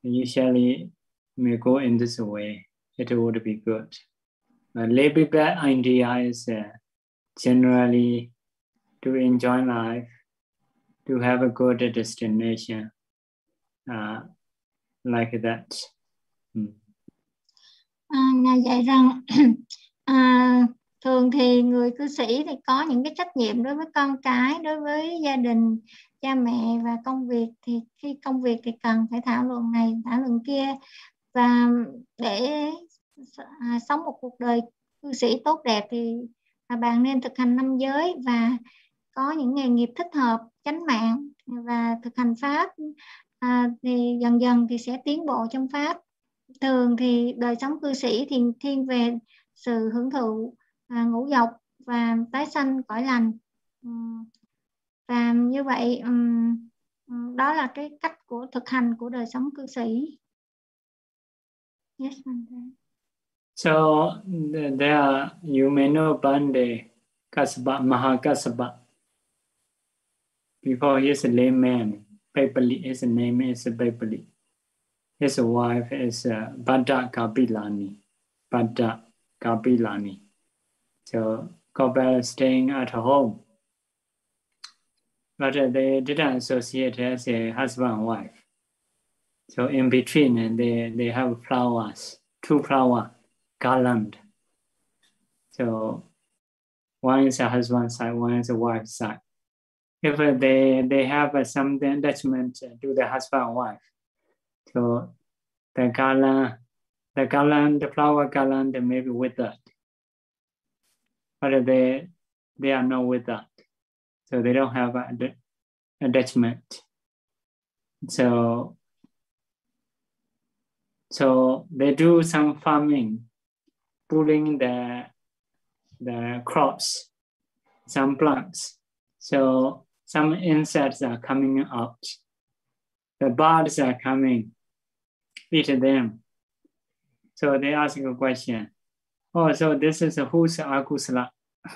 Usually may go in this way. It would be good. But lay people idea is uh, generally to enjoy life to have a good destination uh, like that. Mm. À, ngài dạy rằng à, thường thì người cư sĩ thì có những cái trách nhiệm đối với con cái, đối với gia đình, cha mẹ và công việc thì khi công việc thì cần phải thảo luận này, thảo luận kia và để à, sống một cuộc đời cư sĩ tốt đẹp thì à, bạn nên thực hành năm giới và có những nghề nghiệp thích hợp chánh mạng và thực hành pháp à, thì dần dần thì sẽ tiến bộ trong pháp. Thường thì đời sống cư sĩ thì thiên về sự hưởng thụ à, ngũ dục và tái sanh cõi lành. Và như vậy um, đó là cái cách của thực hành của đời sống cư sĩ. Yes so there you may know Bande Kasaba Mahakasaba Before he is a layman, Paipali, his name is Paipali. his wife is uh, Bhatta Kapilani. Bhatta Kapilani. So couple staying at home. But they didn't associate as a husband and wife. So in between, they, they have flowers, two flower garland. So one is a husband side, one is a wife side. If uh, they, they have uh, some attachment uh, to the husband and wife, so the garland, the garland, the flower garland may be withered. But they, they are not withered. So they don't have a attachment. So, so they do some farming, pulling the, the crops, some plants. So some insects are coming out. The birds are coming eat them. So they ask a question. Oh, so this is who's akusala?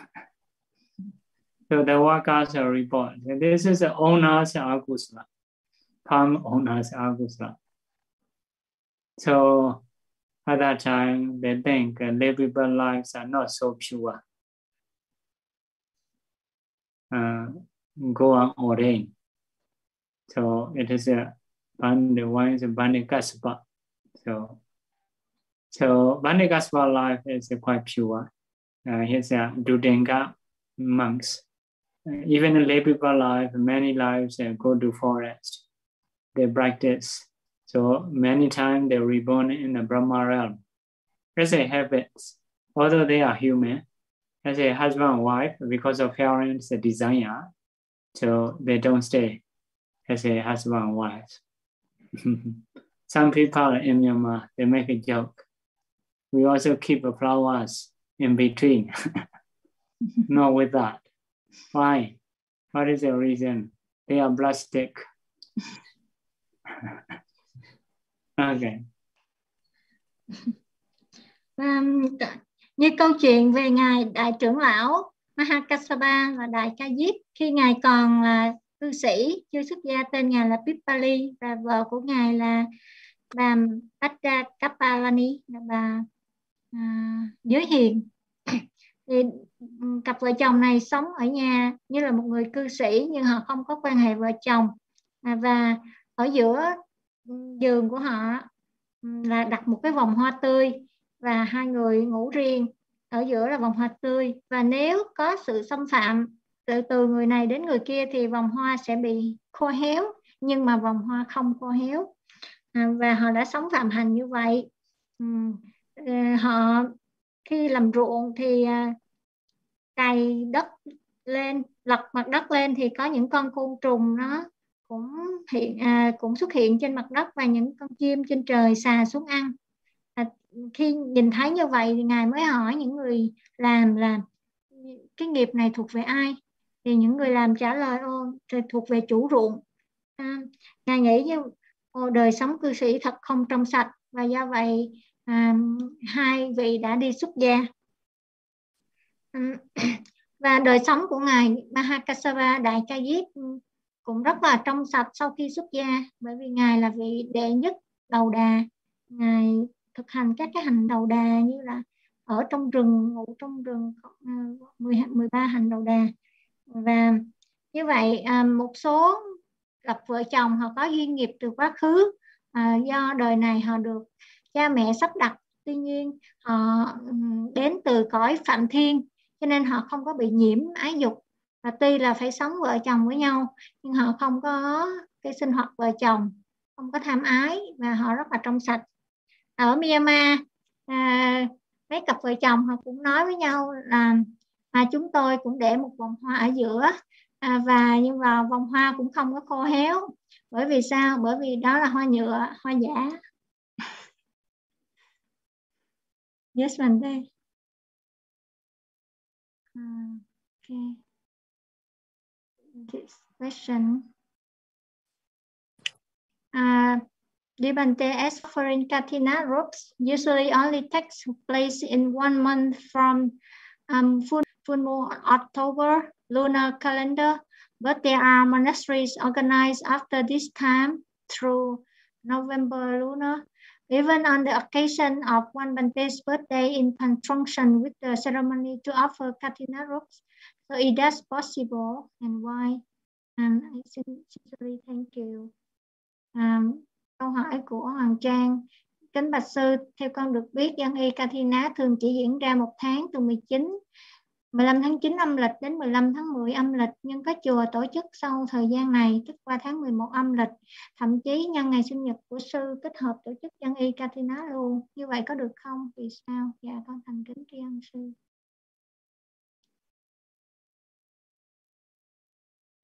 so the workers report. This is the owner's akusala, palm owner's akusala. So at that time, they think labor lives are not so pure. Uh, go on ordain. So it is a the one is a Bandikaspa. So, so Bandikaspa life is quite pure. Uh, he's a Dudenga monks. Uh, even in lay people life, many lives uh, go to forest. They practice. So many times they're reborn in the Brahma realm. As a habit, although they are human, as a husband and wife, because of parents' desire, so they don't stay as a husband and wife. Some people in Myanmar, they make a joke. We also keep flowers in between. Not with that. Why? What is the reason? They are plastic. okay. Um, như câu chuyện về ngài đại trưởng lão Mahakasapa và đại Ca Diếp khi ngài còn là cư sĩ chưa xuất gia tên ngài là Pipali và vợ của ngài là bà Patra Kapalani là bà à, giới hiền. Thì ừ, cặp vợ chồng này sống ở nhà như là một người cư sĩ nhưng họ không có quan hệ vợ chồng. À, và ở giữa giường của họ ừ, là đặt một cái vòng hoa tươi và hai người ngủ riêng ở giữa là vòng hoa tươi. Và nếu có sự xâm phạm từ từ người này đến người kia thì vòng hoa sẽ bị khô héo nhưng mà vòng hoa không khô héo. À, và họ đã sống phạm hành như vậy. À, họ khi làm ruộng thì à, cày đất lên lật mặt đất lên thì có những con côn trùng nó cũng hiện à, cũng xuất hiện trên mặt đất và những con chim trên trời xà xuống ăn khi nhìn thấy như vậy thì ngài mới hỏi những người làm là cái nghiệp này thuộc về ai? Thì những người làm trả lời ô thì thuộc về chủ ruộng. À, ngài nghĩ như ô, đời sống cư sĩ thật không trong sạch và do vậy à, hai vị đã đi xuất gia. À, và đời sống của ngài Mahakasava đại ca diếp cũng rất là trong sạch sau khi xuất gia bởi vì ngài là vị đệ nhất đầu đà. Ngài thực hành các cái hành đầu đà như là ở trong rừng, ngủ trong rừng ờ, 13 hành đầu đà. Và như vậy à, một số cặp vợ chồng họ có duyên nghiệp từ quá khứ à, do đời này họ được cha mẹ sắp đặt. Tuy nhiên, họ đến từ cõi phạm thiên, cho nên họ không có bị nhiễm ái dục. Và tuy là phải sống vợ chồng với nhau, nhưng họ không có cái sinh hoạt vợ chồng, không có tham ái và họ rất là trong sạch ở Myanmar à, mấy cặp vợ chồng họ cũng nói với nhau là à, chúng tôi cũng để một vòng hoa ở giữa à, và nhưng mà vòng hoa cũng không có khô héo. Bởi vì sao? Bởi vì đó là hoa nhựa hoa giả. Yes mình đây. À, okay this question. Uh, Devante as foreign Katina ropes usually only takes place in one month from um, full full moon October lunar calendar, but there are monasteries organized after this time through November Lunar. Even on the occasion of one Bante's birthday in conjunction with the ceremony to offer Katina rocks. So it is possible and why? And I sincerely thank you. Um, câu hỏi của Hoàng Trang. Kính Bạch Sư, theo con được biết, dân y Katina thường chỉ diễn ra một tháng từ 19 15 tháng 9 âm lịch đến 15 tháng 10 âm lịch nhưng có chùa tổ chức sau thời gian này tức qua tháng 11 âm lịch. Thậm chí nhân ngày sinh nhật của sư kết hợp tổ chức dân y Katina luôn. Như vậy có được không? Vì sao? Dạ con thành kính tri ân sư.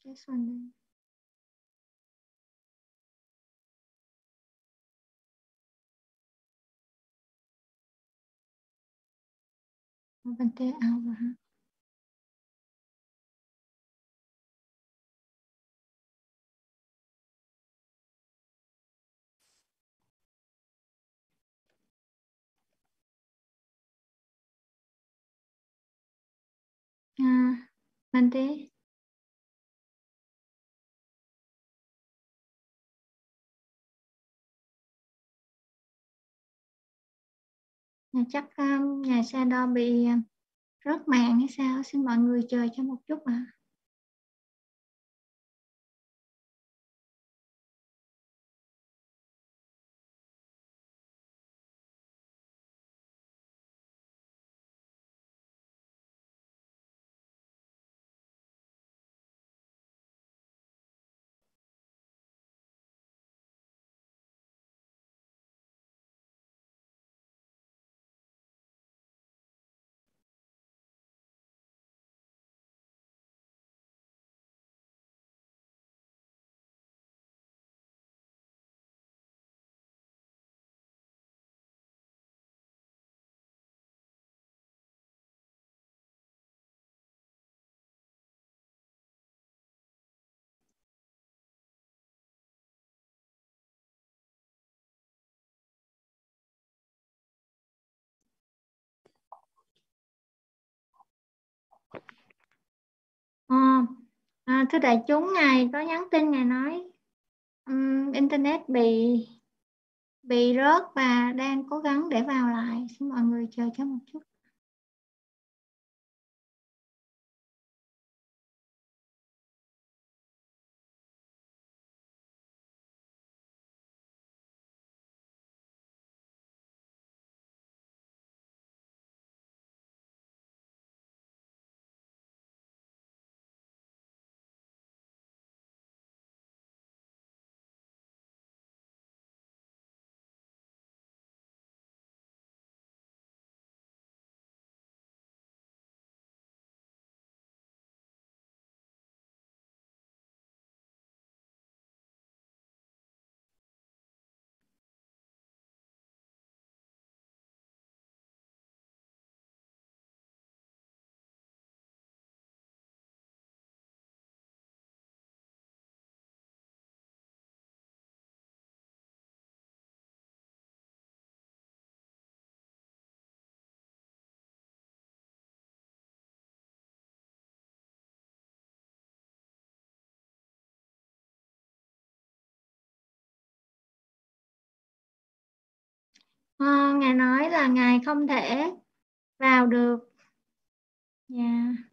This one มันเตะเอาฮะอ่ามันเตะ Ờ, ờ, nhà chắc um, nhà xe đo bị ờ, rớt mạng hay sao? Xin mọi người chờ cho một chút ạ. À. À, à, thưa đại chúng ngài có nhắn tin ngài nói um, internet bị bị rớt và đang cố gắng để vào lại. Xin mọi người chờ cho một chút. À, ngài nói là ngài không thể vào được dạ yeah.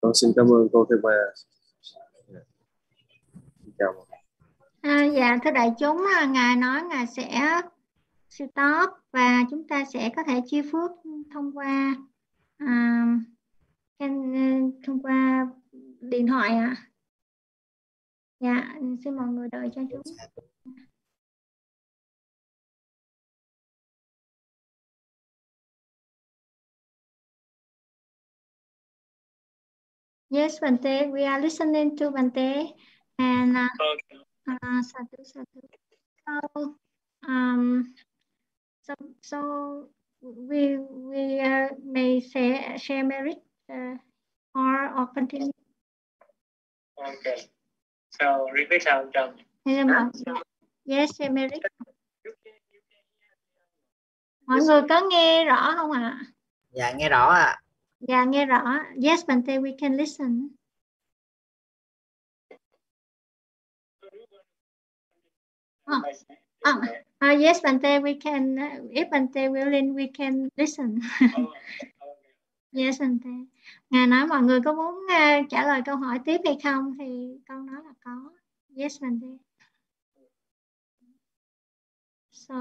Con xin cảm ơn cô Thế Ba. Chào à, dạ thưa đại chúng à, ngài nói ngài sẽ stop và chúng ta sẽ có thể chia phước thông qua à, ừ, thông qua điện thoại ạ. À. dạ xin mọi người đợi cho chúng. Yes, Bante, we are listening to Bante and uh, Okay. uh, sadhu, sadhu. So, um, so, so we we uh, may say share merit uh, or or continue. Okay. So repeat out them. Yes, share merit. Mọi người có nghe rõ không ạ? dạ nghe rõ ạ Dạ nghe rõ. Yes, Bante, we can listen. Oh. Oh. Uh, yes, Bante, we can. Uh, if Bante willing, we can listen. yes, Bante. Ngài nói mọi người có muốn uh, trả lời câu hỏi tiếp hay không thì con nói là có. Yes, Bante. So,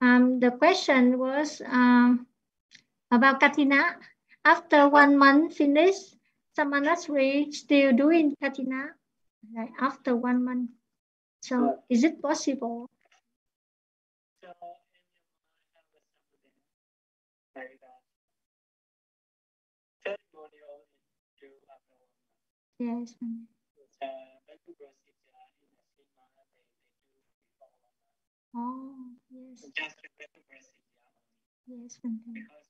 um, the question was um, about Katina. After one month finished, Samanasri still doing Katina, like after one month. So, is it possible? Yes. Oh, yes. Yes, Bante.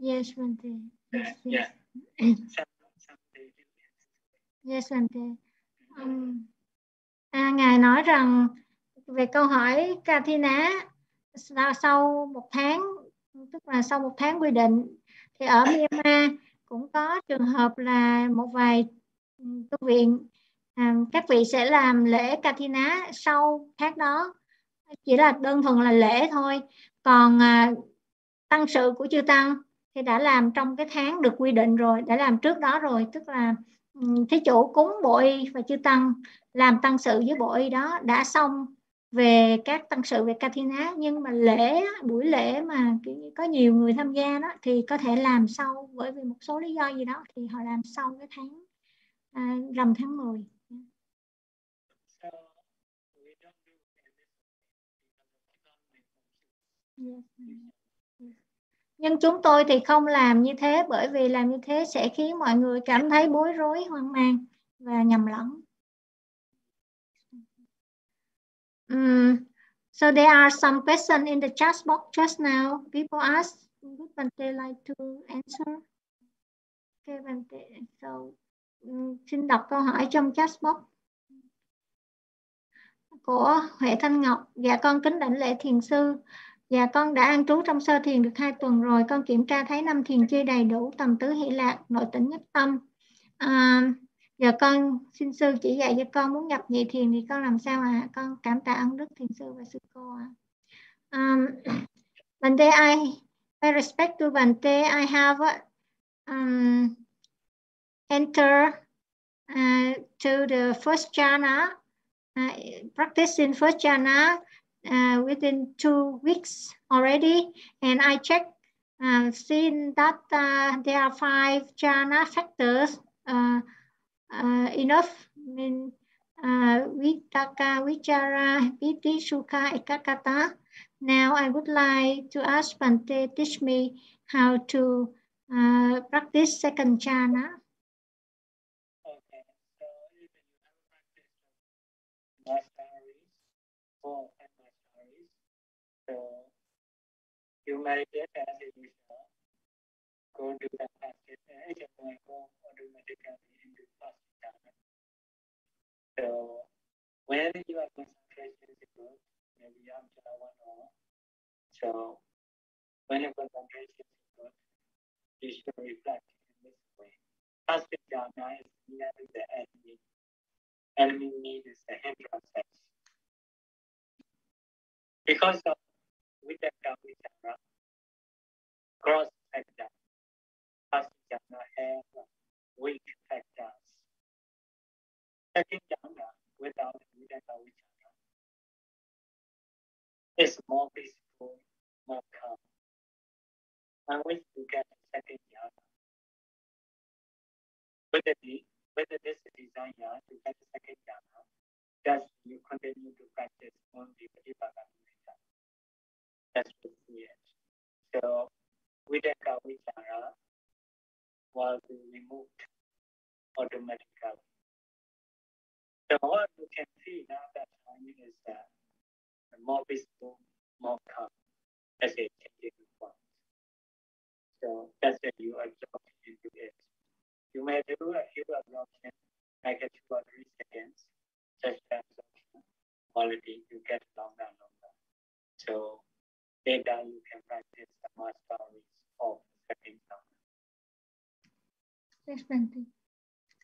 Bante. Yes, yes. Yes, Bante. Um, à, Ngài nói rằng về câu hỏi Kathina sau, một tháng tức là sau một tháng quy định thì ở Myanmar cũng có trường hợp là một vài tu viện à, các vị sẽ làm lễ Kathina sau tháng đó chỉ là đơn thuần là lễ thôi còn à, tăng sự của chư tăng thì đã làm trong cái tháng được quy định rồi đã làm trước đó rồi tức là thí chủ cúng bộ y và chư tăng làm tăng sự với bộ y đó đã xong về các tăng sự về Katina nhưng mà lễ buổi lễ mà có nhiều người tham gia đó thì có thể làm sau bởi vì một số lý do gì đó thì họ làm sau cái tháng à, rằm tháng 10 Yes. Nhưng chúng tôi thì không làm như thế bởi vì làm như thế sẽ khiến mọi người cảm thấy bối rối, hoang mang và nhầm lẫn. Um, so there are some questions in the chat box just now. People ask, would Bante like to answer? Okay, Bante. So, um, xin đọc câu hỏi trong chat box của Huệ Thanh Ngọc. Dạ con kính đảnh lễ thiền sư. Dạ con đã an trú trong sơ thiền được hai tuần rồi. Con kiểm tra thấy năm thiền chưa đầy đủ tầm tứ hỷ lạc, nội tĩnh nhất tâm. À, giờ con xin sư chỉ dạy cho con muốn nhập nhị thiền thì con làm sao ạ? À? Con cảm tạ ơn đức thiền sư và sư cô ạ. À. Um, Bante, I, I respect to Bante. I have um, enter uh, to the first jhana, uh, practice in first jhana uh, within two weeks already. And I checked, uh, seen that uh, there are five jhana factors uh, uh, enough. I mean, uh, vichara, piti, sukha, ekakata. Now I would like to ask Bante teach me how to uh, practice second jhana. Okay, so even you have practiced masteries, four and masteries, so you meditate as usual. Go do practice, and you can go or do meditation in the first jhana. So when your concentration is good, maybe after one hour, so when your concentration is good, you should reflect in this way. First jhana is nearly the enemy. Enemy means the hindrance. Because of with the vichara, cross factors. First jhana have weak factors. Second jhana without Vedanta Vichara is more peaceful, more calm. And we to get second jhana. With, the, with this desire to get second jhana, Thus, you continue to practice only Patipagamita. That's we it. So, Vidaka Vichara will be removed automatically. So, what you can see now that time is that more visible, more calm as a changing point. So, that's when you absorb into it. You may do a few absorption, like a two or three seconds, such as quality you get longer and longer. So data you can practice the masteries of setting down.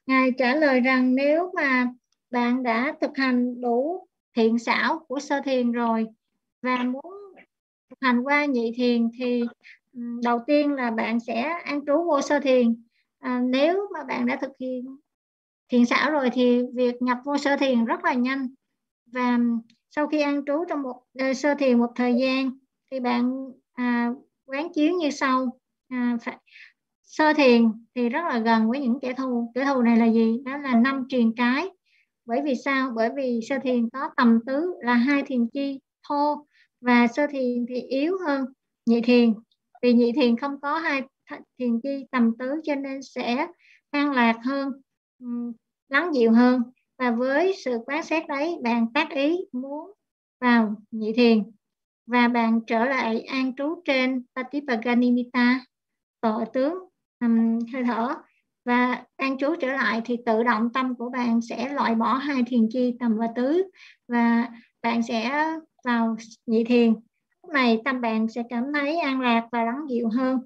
Ngài trả lời rằng nếu mà bạn đã thực hành đủ thiện xảo của sơ thiền rồi và muốn thực hành qua nhị thiền thì ừ, đầu tiên là bạn sẽ an trú vô sơ thiền à, nếu mà bạn đã thực hiện thiền xảo rồi thì việc nhập vô sơ thiền rất là nhanh và sau khi an trú trong một ờ, sơ thiền một thời gian thì bạn à, quán chiếu như sau. À, phải, sơ thiền thì rất là gần với những kẻ thù. Kẻ thù này là gì? Đó là năm truyền cái. Bởi vì sao? Bởi vì sơ thiền có tầm tứ là hai thiền chi thô. Và sơ thiền thì yếu hơn nhị thiền. Vì nhị thiền không có hai thiền chi tầm tứ cho nên sẽ an lạc hơn lắng dịu hơn. Và với sự quán xét đấy bạn tác ý muốn vào nhị thiền và bạn trở lại an trú trên Patipaganimita tọa tướng. Um, hơi thở. Và an trú trở lại thì tự động tâm của bạn sẽ loại bỏ hai thiền chi tầm và tứ và bạn sẽ vào nhị thiền. Lúc này tâm bạn sẽ cảm thấy an lạc và lắng dịu hơn.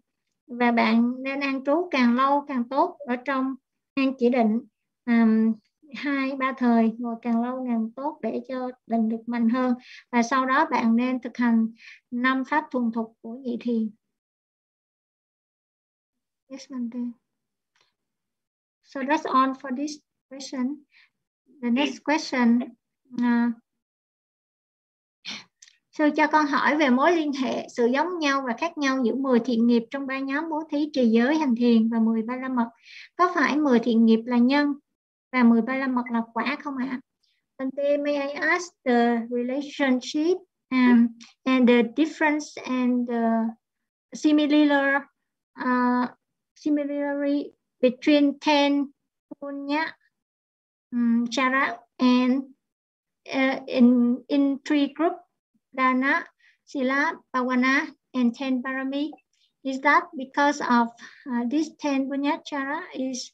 Và bạn nên an trú càng lâu càng tốt ở trong an chỉ định. Um, hai ba thời ngồi càng lâu càng tốt để cho định được mạnh hơn và sau đó bạn nên thực hành năm pháp thuần thục của nhị thiền yes Monte. so that's all for this question the next question uh, Sư cho con hỏi về mối liên hệ, sự giống nhau và khác nhau giữa 10 thiện nghiệp trong ba nhóm bố thí trì giới hành thiền và 10 ba la mật. Có phải 10 thiện nghiệp là nhân và 13 la mật là quả không ạ? And then may I ask the relationship um, and the difference and the similar uh, similarity between ten punya um, chara and uh, in in three group dana sila pawana and ten parami. Is that because of uh, this ten punya chara is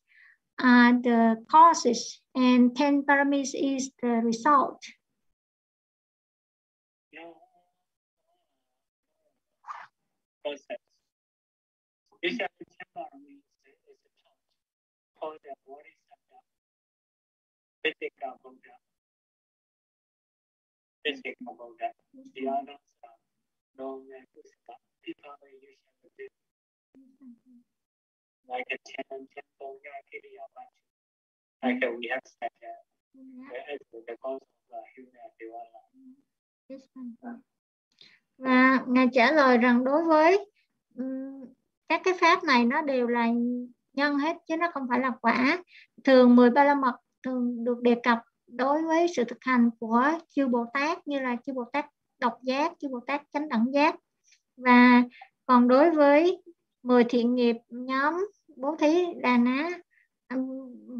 are the causes and 10 parameters is the result. Is a thought for the body center. Physical Buddha. Physical Buddha. The others are known as people usually do. like a 10 like we have said as the cause of human development. Và Ngài trả lời rằng đối với um, các cái pháp này nó đều là nhân hết chứ nó không phải là quả. Thường 13 la mật thường được đề cập đối với sự thực hành của chư Bồ Tát như là chư Bồ Tát độc giác, chư Bồ Tát chánh đẳng giác. Và còn đối với 10 thiện nghiệp nhóm bố thí đà ná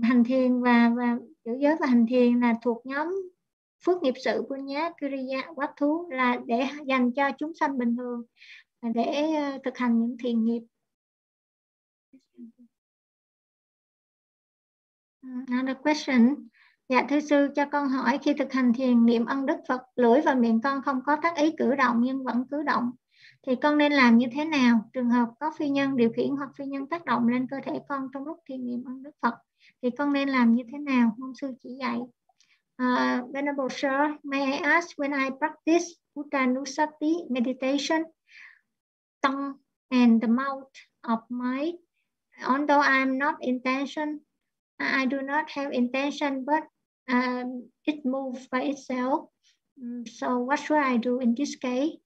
hành thiền và và giữ giới và hành thiền là thuộc nhóm phước nghiệp sự của nhá kriya quát thú là để dành cho chúng sanh bình thường để ờ, thực hành những thiền nghiệp Another question. Dạ thưa sư, cho con hỏi, khi thực hành thiền niệm ân đức Phật, lưỡi và miệng con không có tác ý cử động nhưng vẫn cử động thì con nên làm như thế nào trường hợp có phi nhân điều khiển hoặc phi nhân tác động lên cơ thể con trong lúc thiền niệm ơn đức Phật thì con nên làm như thế nào mong sư chỉ dạy uh, Venerable Sir may I ask when I practice Uttanusati meditation tongue and the mouth of my, although I'm not intention, I do not have intention, but um, it moves by itself. Mm, so what should I do in this case?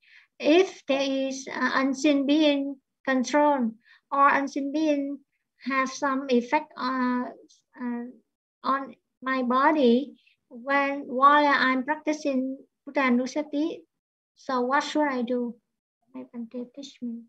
If there is uh, unseen being control or unseen being have some effect uh, uh, on my body when while I'm practicing Buddha So what should I do? My Bante teach me.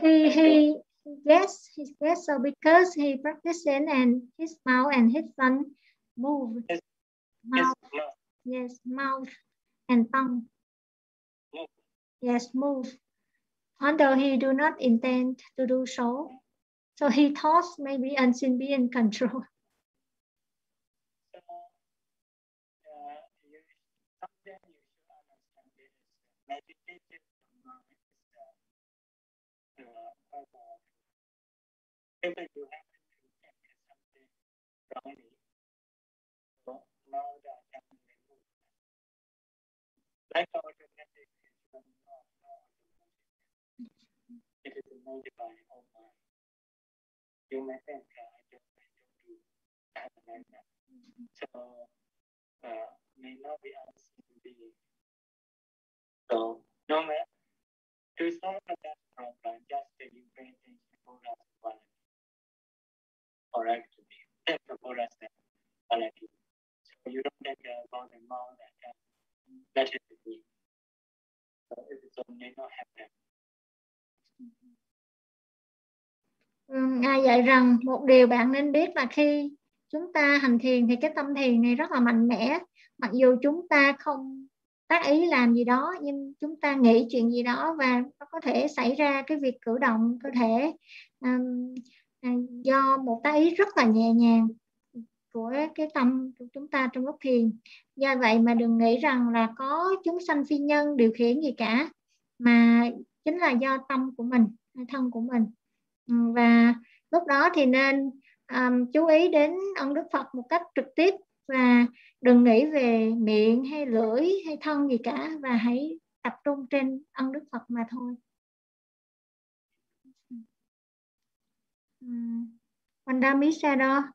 He he yes he yes so because he practicing and his mouth and his son move mouth. Yes mouth. And tongue. Move. yes move. Although he do not intend to do so so he thought maybe unseen in control if you have to something. Like not It is moved by all. You think uh, I don't, I don't do that like that. So uh, may not be unseen being. So no matter to solve that problem, just you bring things before us one or actually be acceptable as a collective. So you don't take about the amount and let it be. So it only not happen. Vâng, Ngài dạy rằng một điều bạn nên biết là khi chúng ta hành thiền thì cái tâm thiền này rất là mạnh mẽ mặc dù chúng ta không tác ý làm gì đó nhưng chúng ta nghĩ chuyện gì đó và nó có thể xảy ra cái việc cử động cơ thể um, À, do một tác ý rất là nhẹ nhàng của cái tâm của chúng ta trong lúc thiền. Do vậy mà đừng nghĩ rằng là có chúng sanh phi nhân điều khiển gì cả mà chính là do tâm của mình thân của mình. Ừ, và lúc đó thì nên um, chú ý đến ân đức phật một cách trực tiếp và đừng nghĩ về miệng hay lưỡi hay thân gì cả và hãy tập trung trên ân đức phật mà thôi. Vanda Misara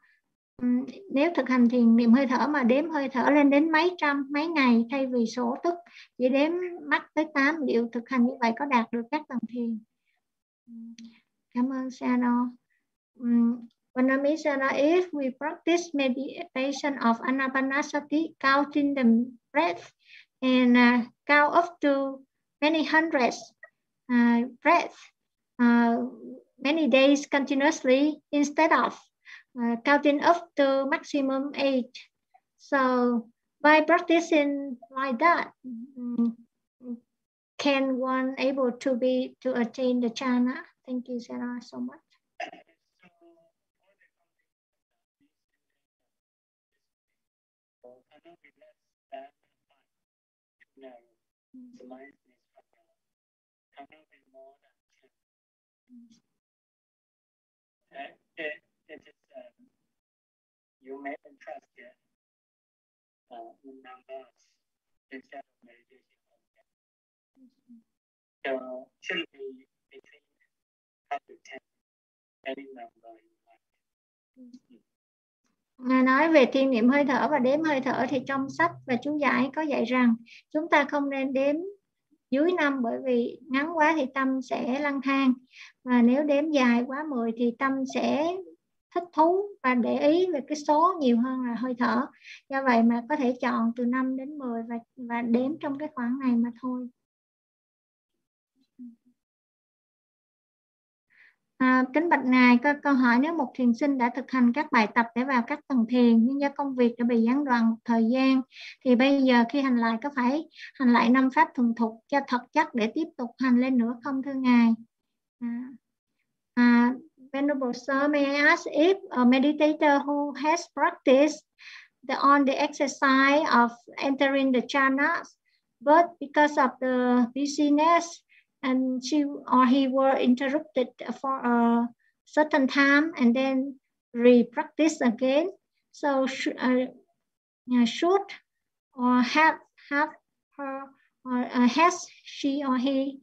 nếu thực hành thiền niệm hơi thở mà đếm hơi thở lên đến mấy trăm mấy ngày thay vì số tức chỉ đếm mắt tới 8 liệu thực hành như vậy có đạt được các tầng thiền? Cảm ơn Sano Vanda Vanami if we practice meditation of Anapanasati counting the breath and à, uh, count up to many hundreds à, uh, breaths uh, à, many days continuously instead of uh, counting up to maximum eight. So by practicing like that, um, can one able to be to attain the jhana? Thank you, Sarah, so much. Mm you Trust interest in, uh, in numbers instead of meditation. So should be between up to 10, any number you like. Ngài nói về thiên niệm hơi thở và đếm hơi thở thì trong sách và chú giải có dạy rằng chúng ta không nên đếm dưới năm bởi vì ngắn quá thì tâm sẽ lăng thang và nếu đếm dài quá 10 thì tâm sẽ thích thú và để ý về cái số nhiều hơn là hơi thở. Do vậy mà có thể chọn từ 5 đến 10 và và đếm trong cái khoảng này mà thôi. À, kính bạch ngài có câu hỏi nếu một thiền sinh đã thực hành các bài tập để vào các tầng thiền nhưng do công việc đã bị gián đoạn một thời gian thì bây giờ khi hành lại có phải hành lại năm pháp thuần thục cho thật chắc để tiếp tục hành lên nữa không thưa ngài? À, à, Venerable Sir, may I ask if a meditator who has practiced the, on the exercise of entering the jhanas, but because of the busyness and she or he were interrupted for a certain time and then re-practice again. So uh, uh, should or have have her or uh, has she or he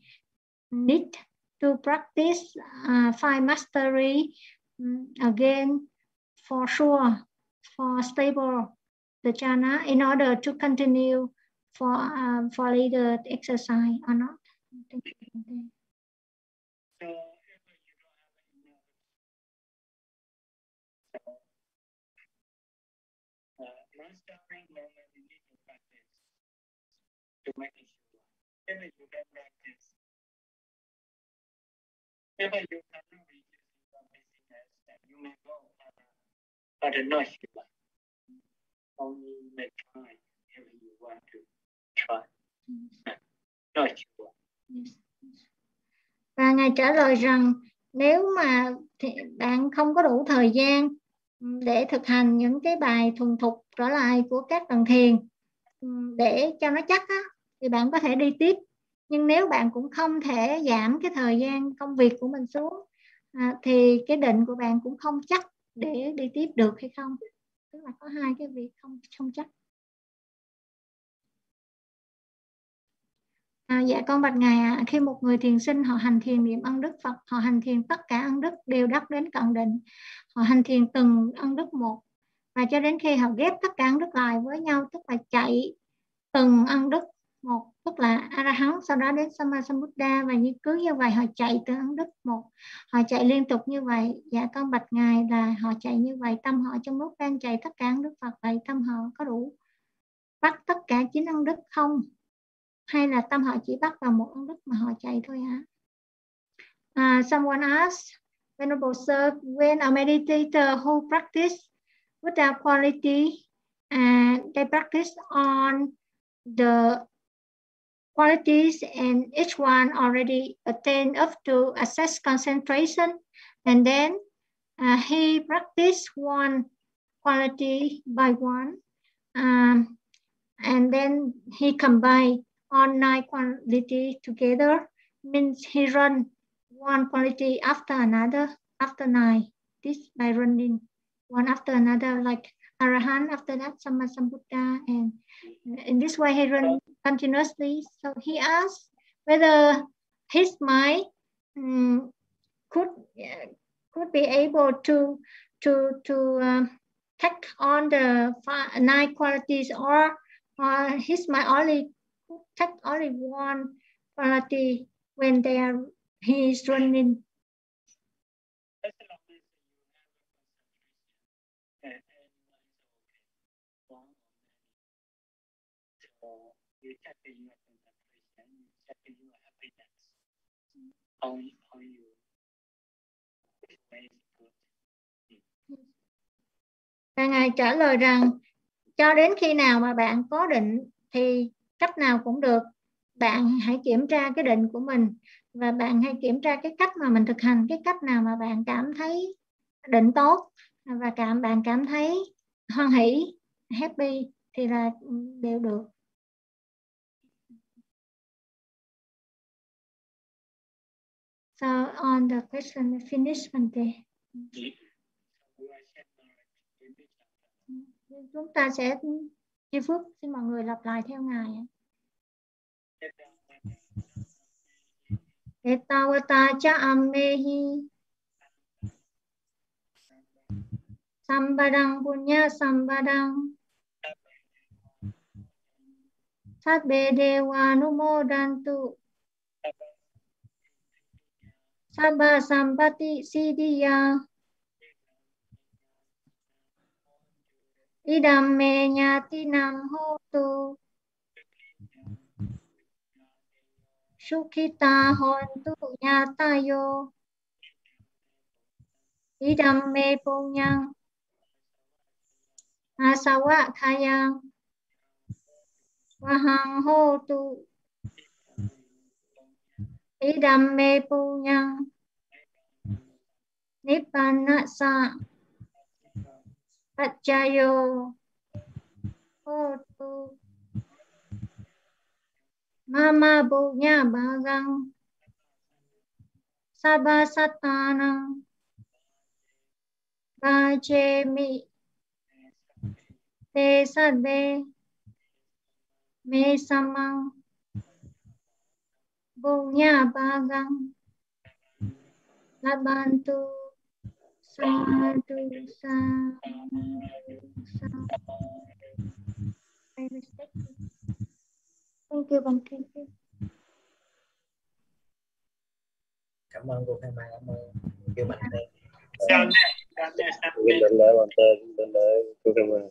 need to practice uh, five mastery um, again for sure for stable the jhana in order to continue for um, for later exercise or not. to make it sure. If you practice, if you cannot reach your busyness, then you may go but not sure. Only make try if you want to try. Not sure. Và Ngài trả lời rằng nếu mà thì bạn không có đủ thời gian ừ, để thực hành những cái bài thuần thục trở lại của các tầng thiền ừ, để cho nó chắc á, thì bạn có thể đi tiếp nhưng nếu bạn cũng không thể giảm cái thời gian công việc của mình xuống à, thì cái định của bạn cũng không chắc để đi tiếp được hay không. Tức là có hai cái việc không không chắc. À, dạ con bạch ngài ạ, à, khi một người thiền sinh họ hành thiền niệm ân đức Phật, họ hành thiền tất cả ân đức đều đắc đến cận định. Họ hành thiền từng ân đức một. Và cho đến khi họ ghép tất cả ân đức lại với nhau tức là chạy từng ân đức một tức là arahant sau đó đến sammasambuddha và như cứ như vậy họ chạy từ ấn đức một họ chạy liên tục như vậy. Dạ con bạch ngài là họ chạy như vậy tâm họ trong lúc đang chạy tất cả ấn đức phật vậy tâm họ có đủ bắt tất cả chín ấn đức không? Hay là tâm họ chỉ bắt vào một ấn đức mà họ chạy thôi hả? Uh, someone asked Venerable Sir, when a meditator who practice Buddha quality and they practice on the qualities and each one already attained up to assess concentration. And then uh, he practice one quality by one um, and then he combine all nine quality together means he run one quality after another after nine. This by running one after another like arahant after that sammasambuddha and in this way he run continuously so he asked whether his mind um, could uh, could be able to to to uh, take on the five, nine qualities or or his mind only take only one quality when they are he is running. You check your concentration, you're tapping your happiness. How, how you Và Ngài trả lời rằng cho đến khi nào mà bạn có định thì cách nào cũng được bạn hãy kiểm tra cái định của mình và bạn hãy kiểm tra cái cách mà mình thực hành cái cách nào mà bạn cảm thấy định tốt và cảm bạn cảm thấy hoan hỷ happy thì là đều được So, on the question finish Monday. Chúng ta sẽ chi phước xin mọi người lặp lại theo ngài. Etawata cha ammehi Sambadang punya sambadang Sabbe dewa numodantu Samba sampati sidiya Idam, me nyati nam hotu Sukhita hontu nyatayo Idam, me punyang Asawa kayang Wahang hotu Idam me punyang Nibbana sa Pacayo hotu Mama punya bagang Sabasatanang Bajemi Tê sabbe Me Mê sa măng Bồ nha ba găng La ban tu Sa tu sa sa I respect you. Thank you, Bang. Thank you. cảm ơn cô Khai Mai cảm ơn kêu there, down there, down Kính there. đảnh lễ bàn tên, đảnh lễ cô Khai Mai.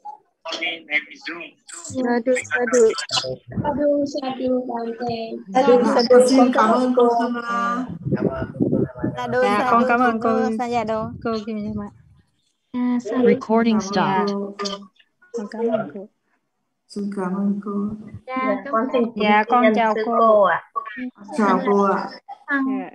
Name is Zoom. Sadhu, sadhu. Sadhu, sadhu, Bante. Sadhu, sadhu, xin cảm ơn cô Dạ Dạ, dạ, con cảm ơn cô, cô. Sa dạ đúng, cô Kim Nhâm ạ. À. Recording stopped. Con cảm ơn cô. Xin cảm ơn cô. Dạ, Con xin Dạ, con chào cô. ạ. Chào cô ạ. Dạ.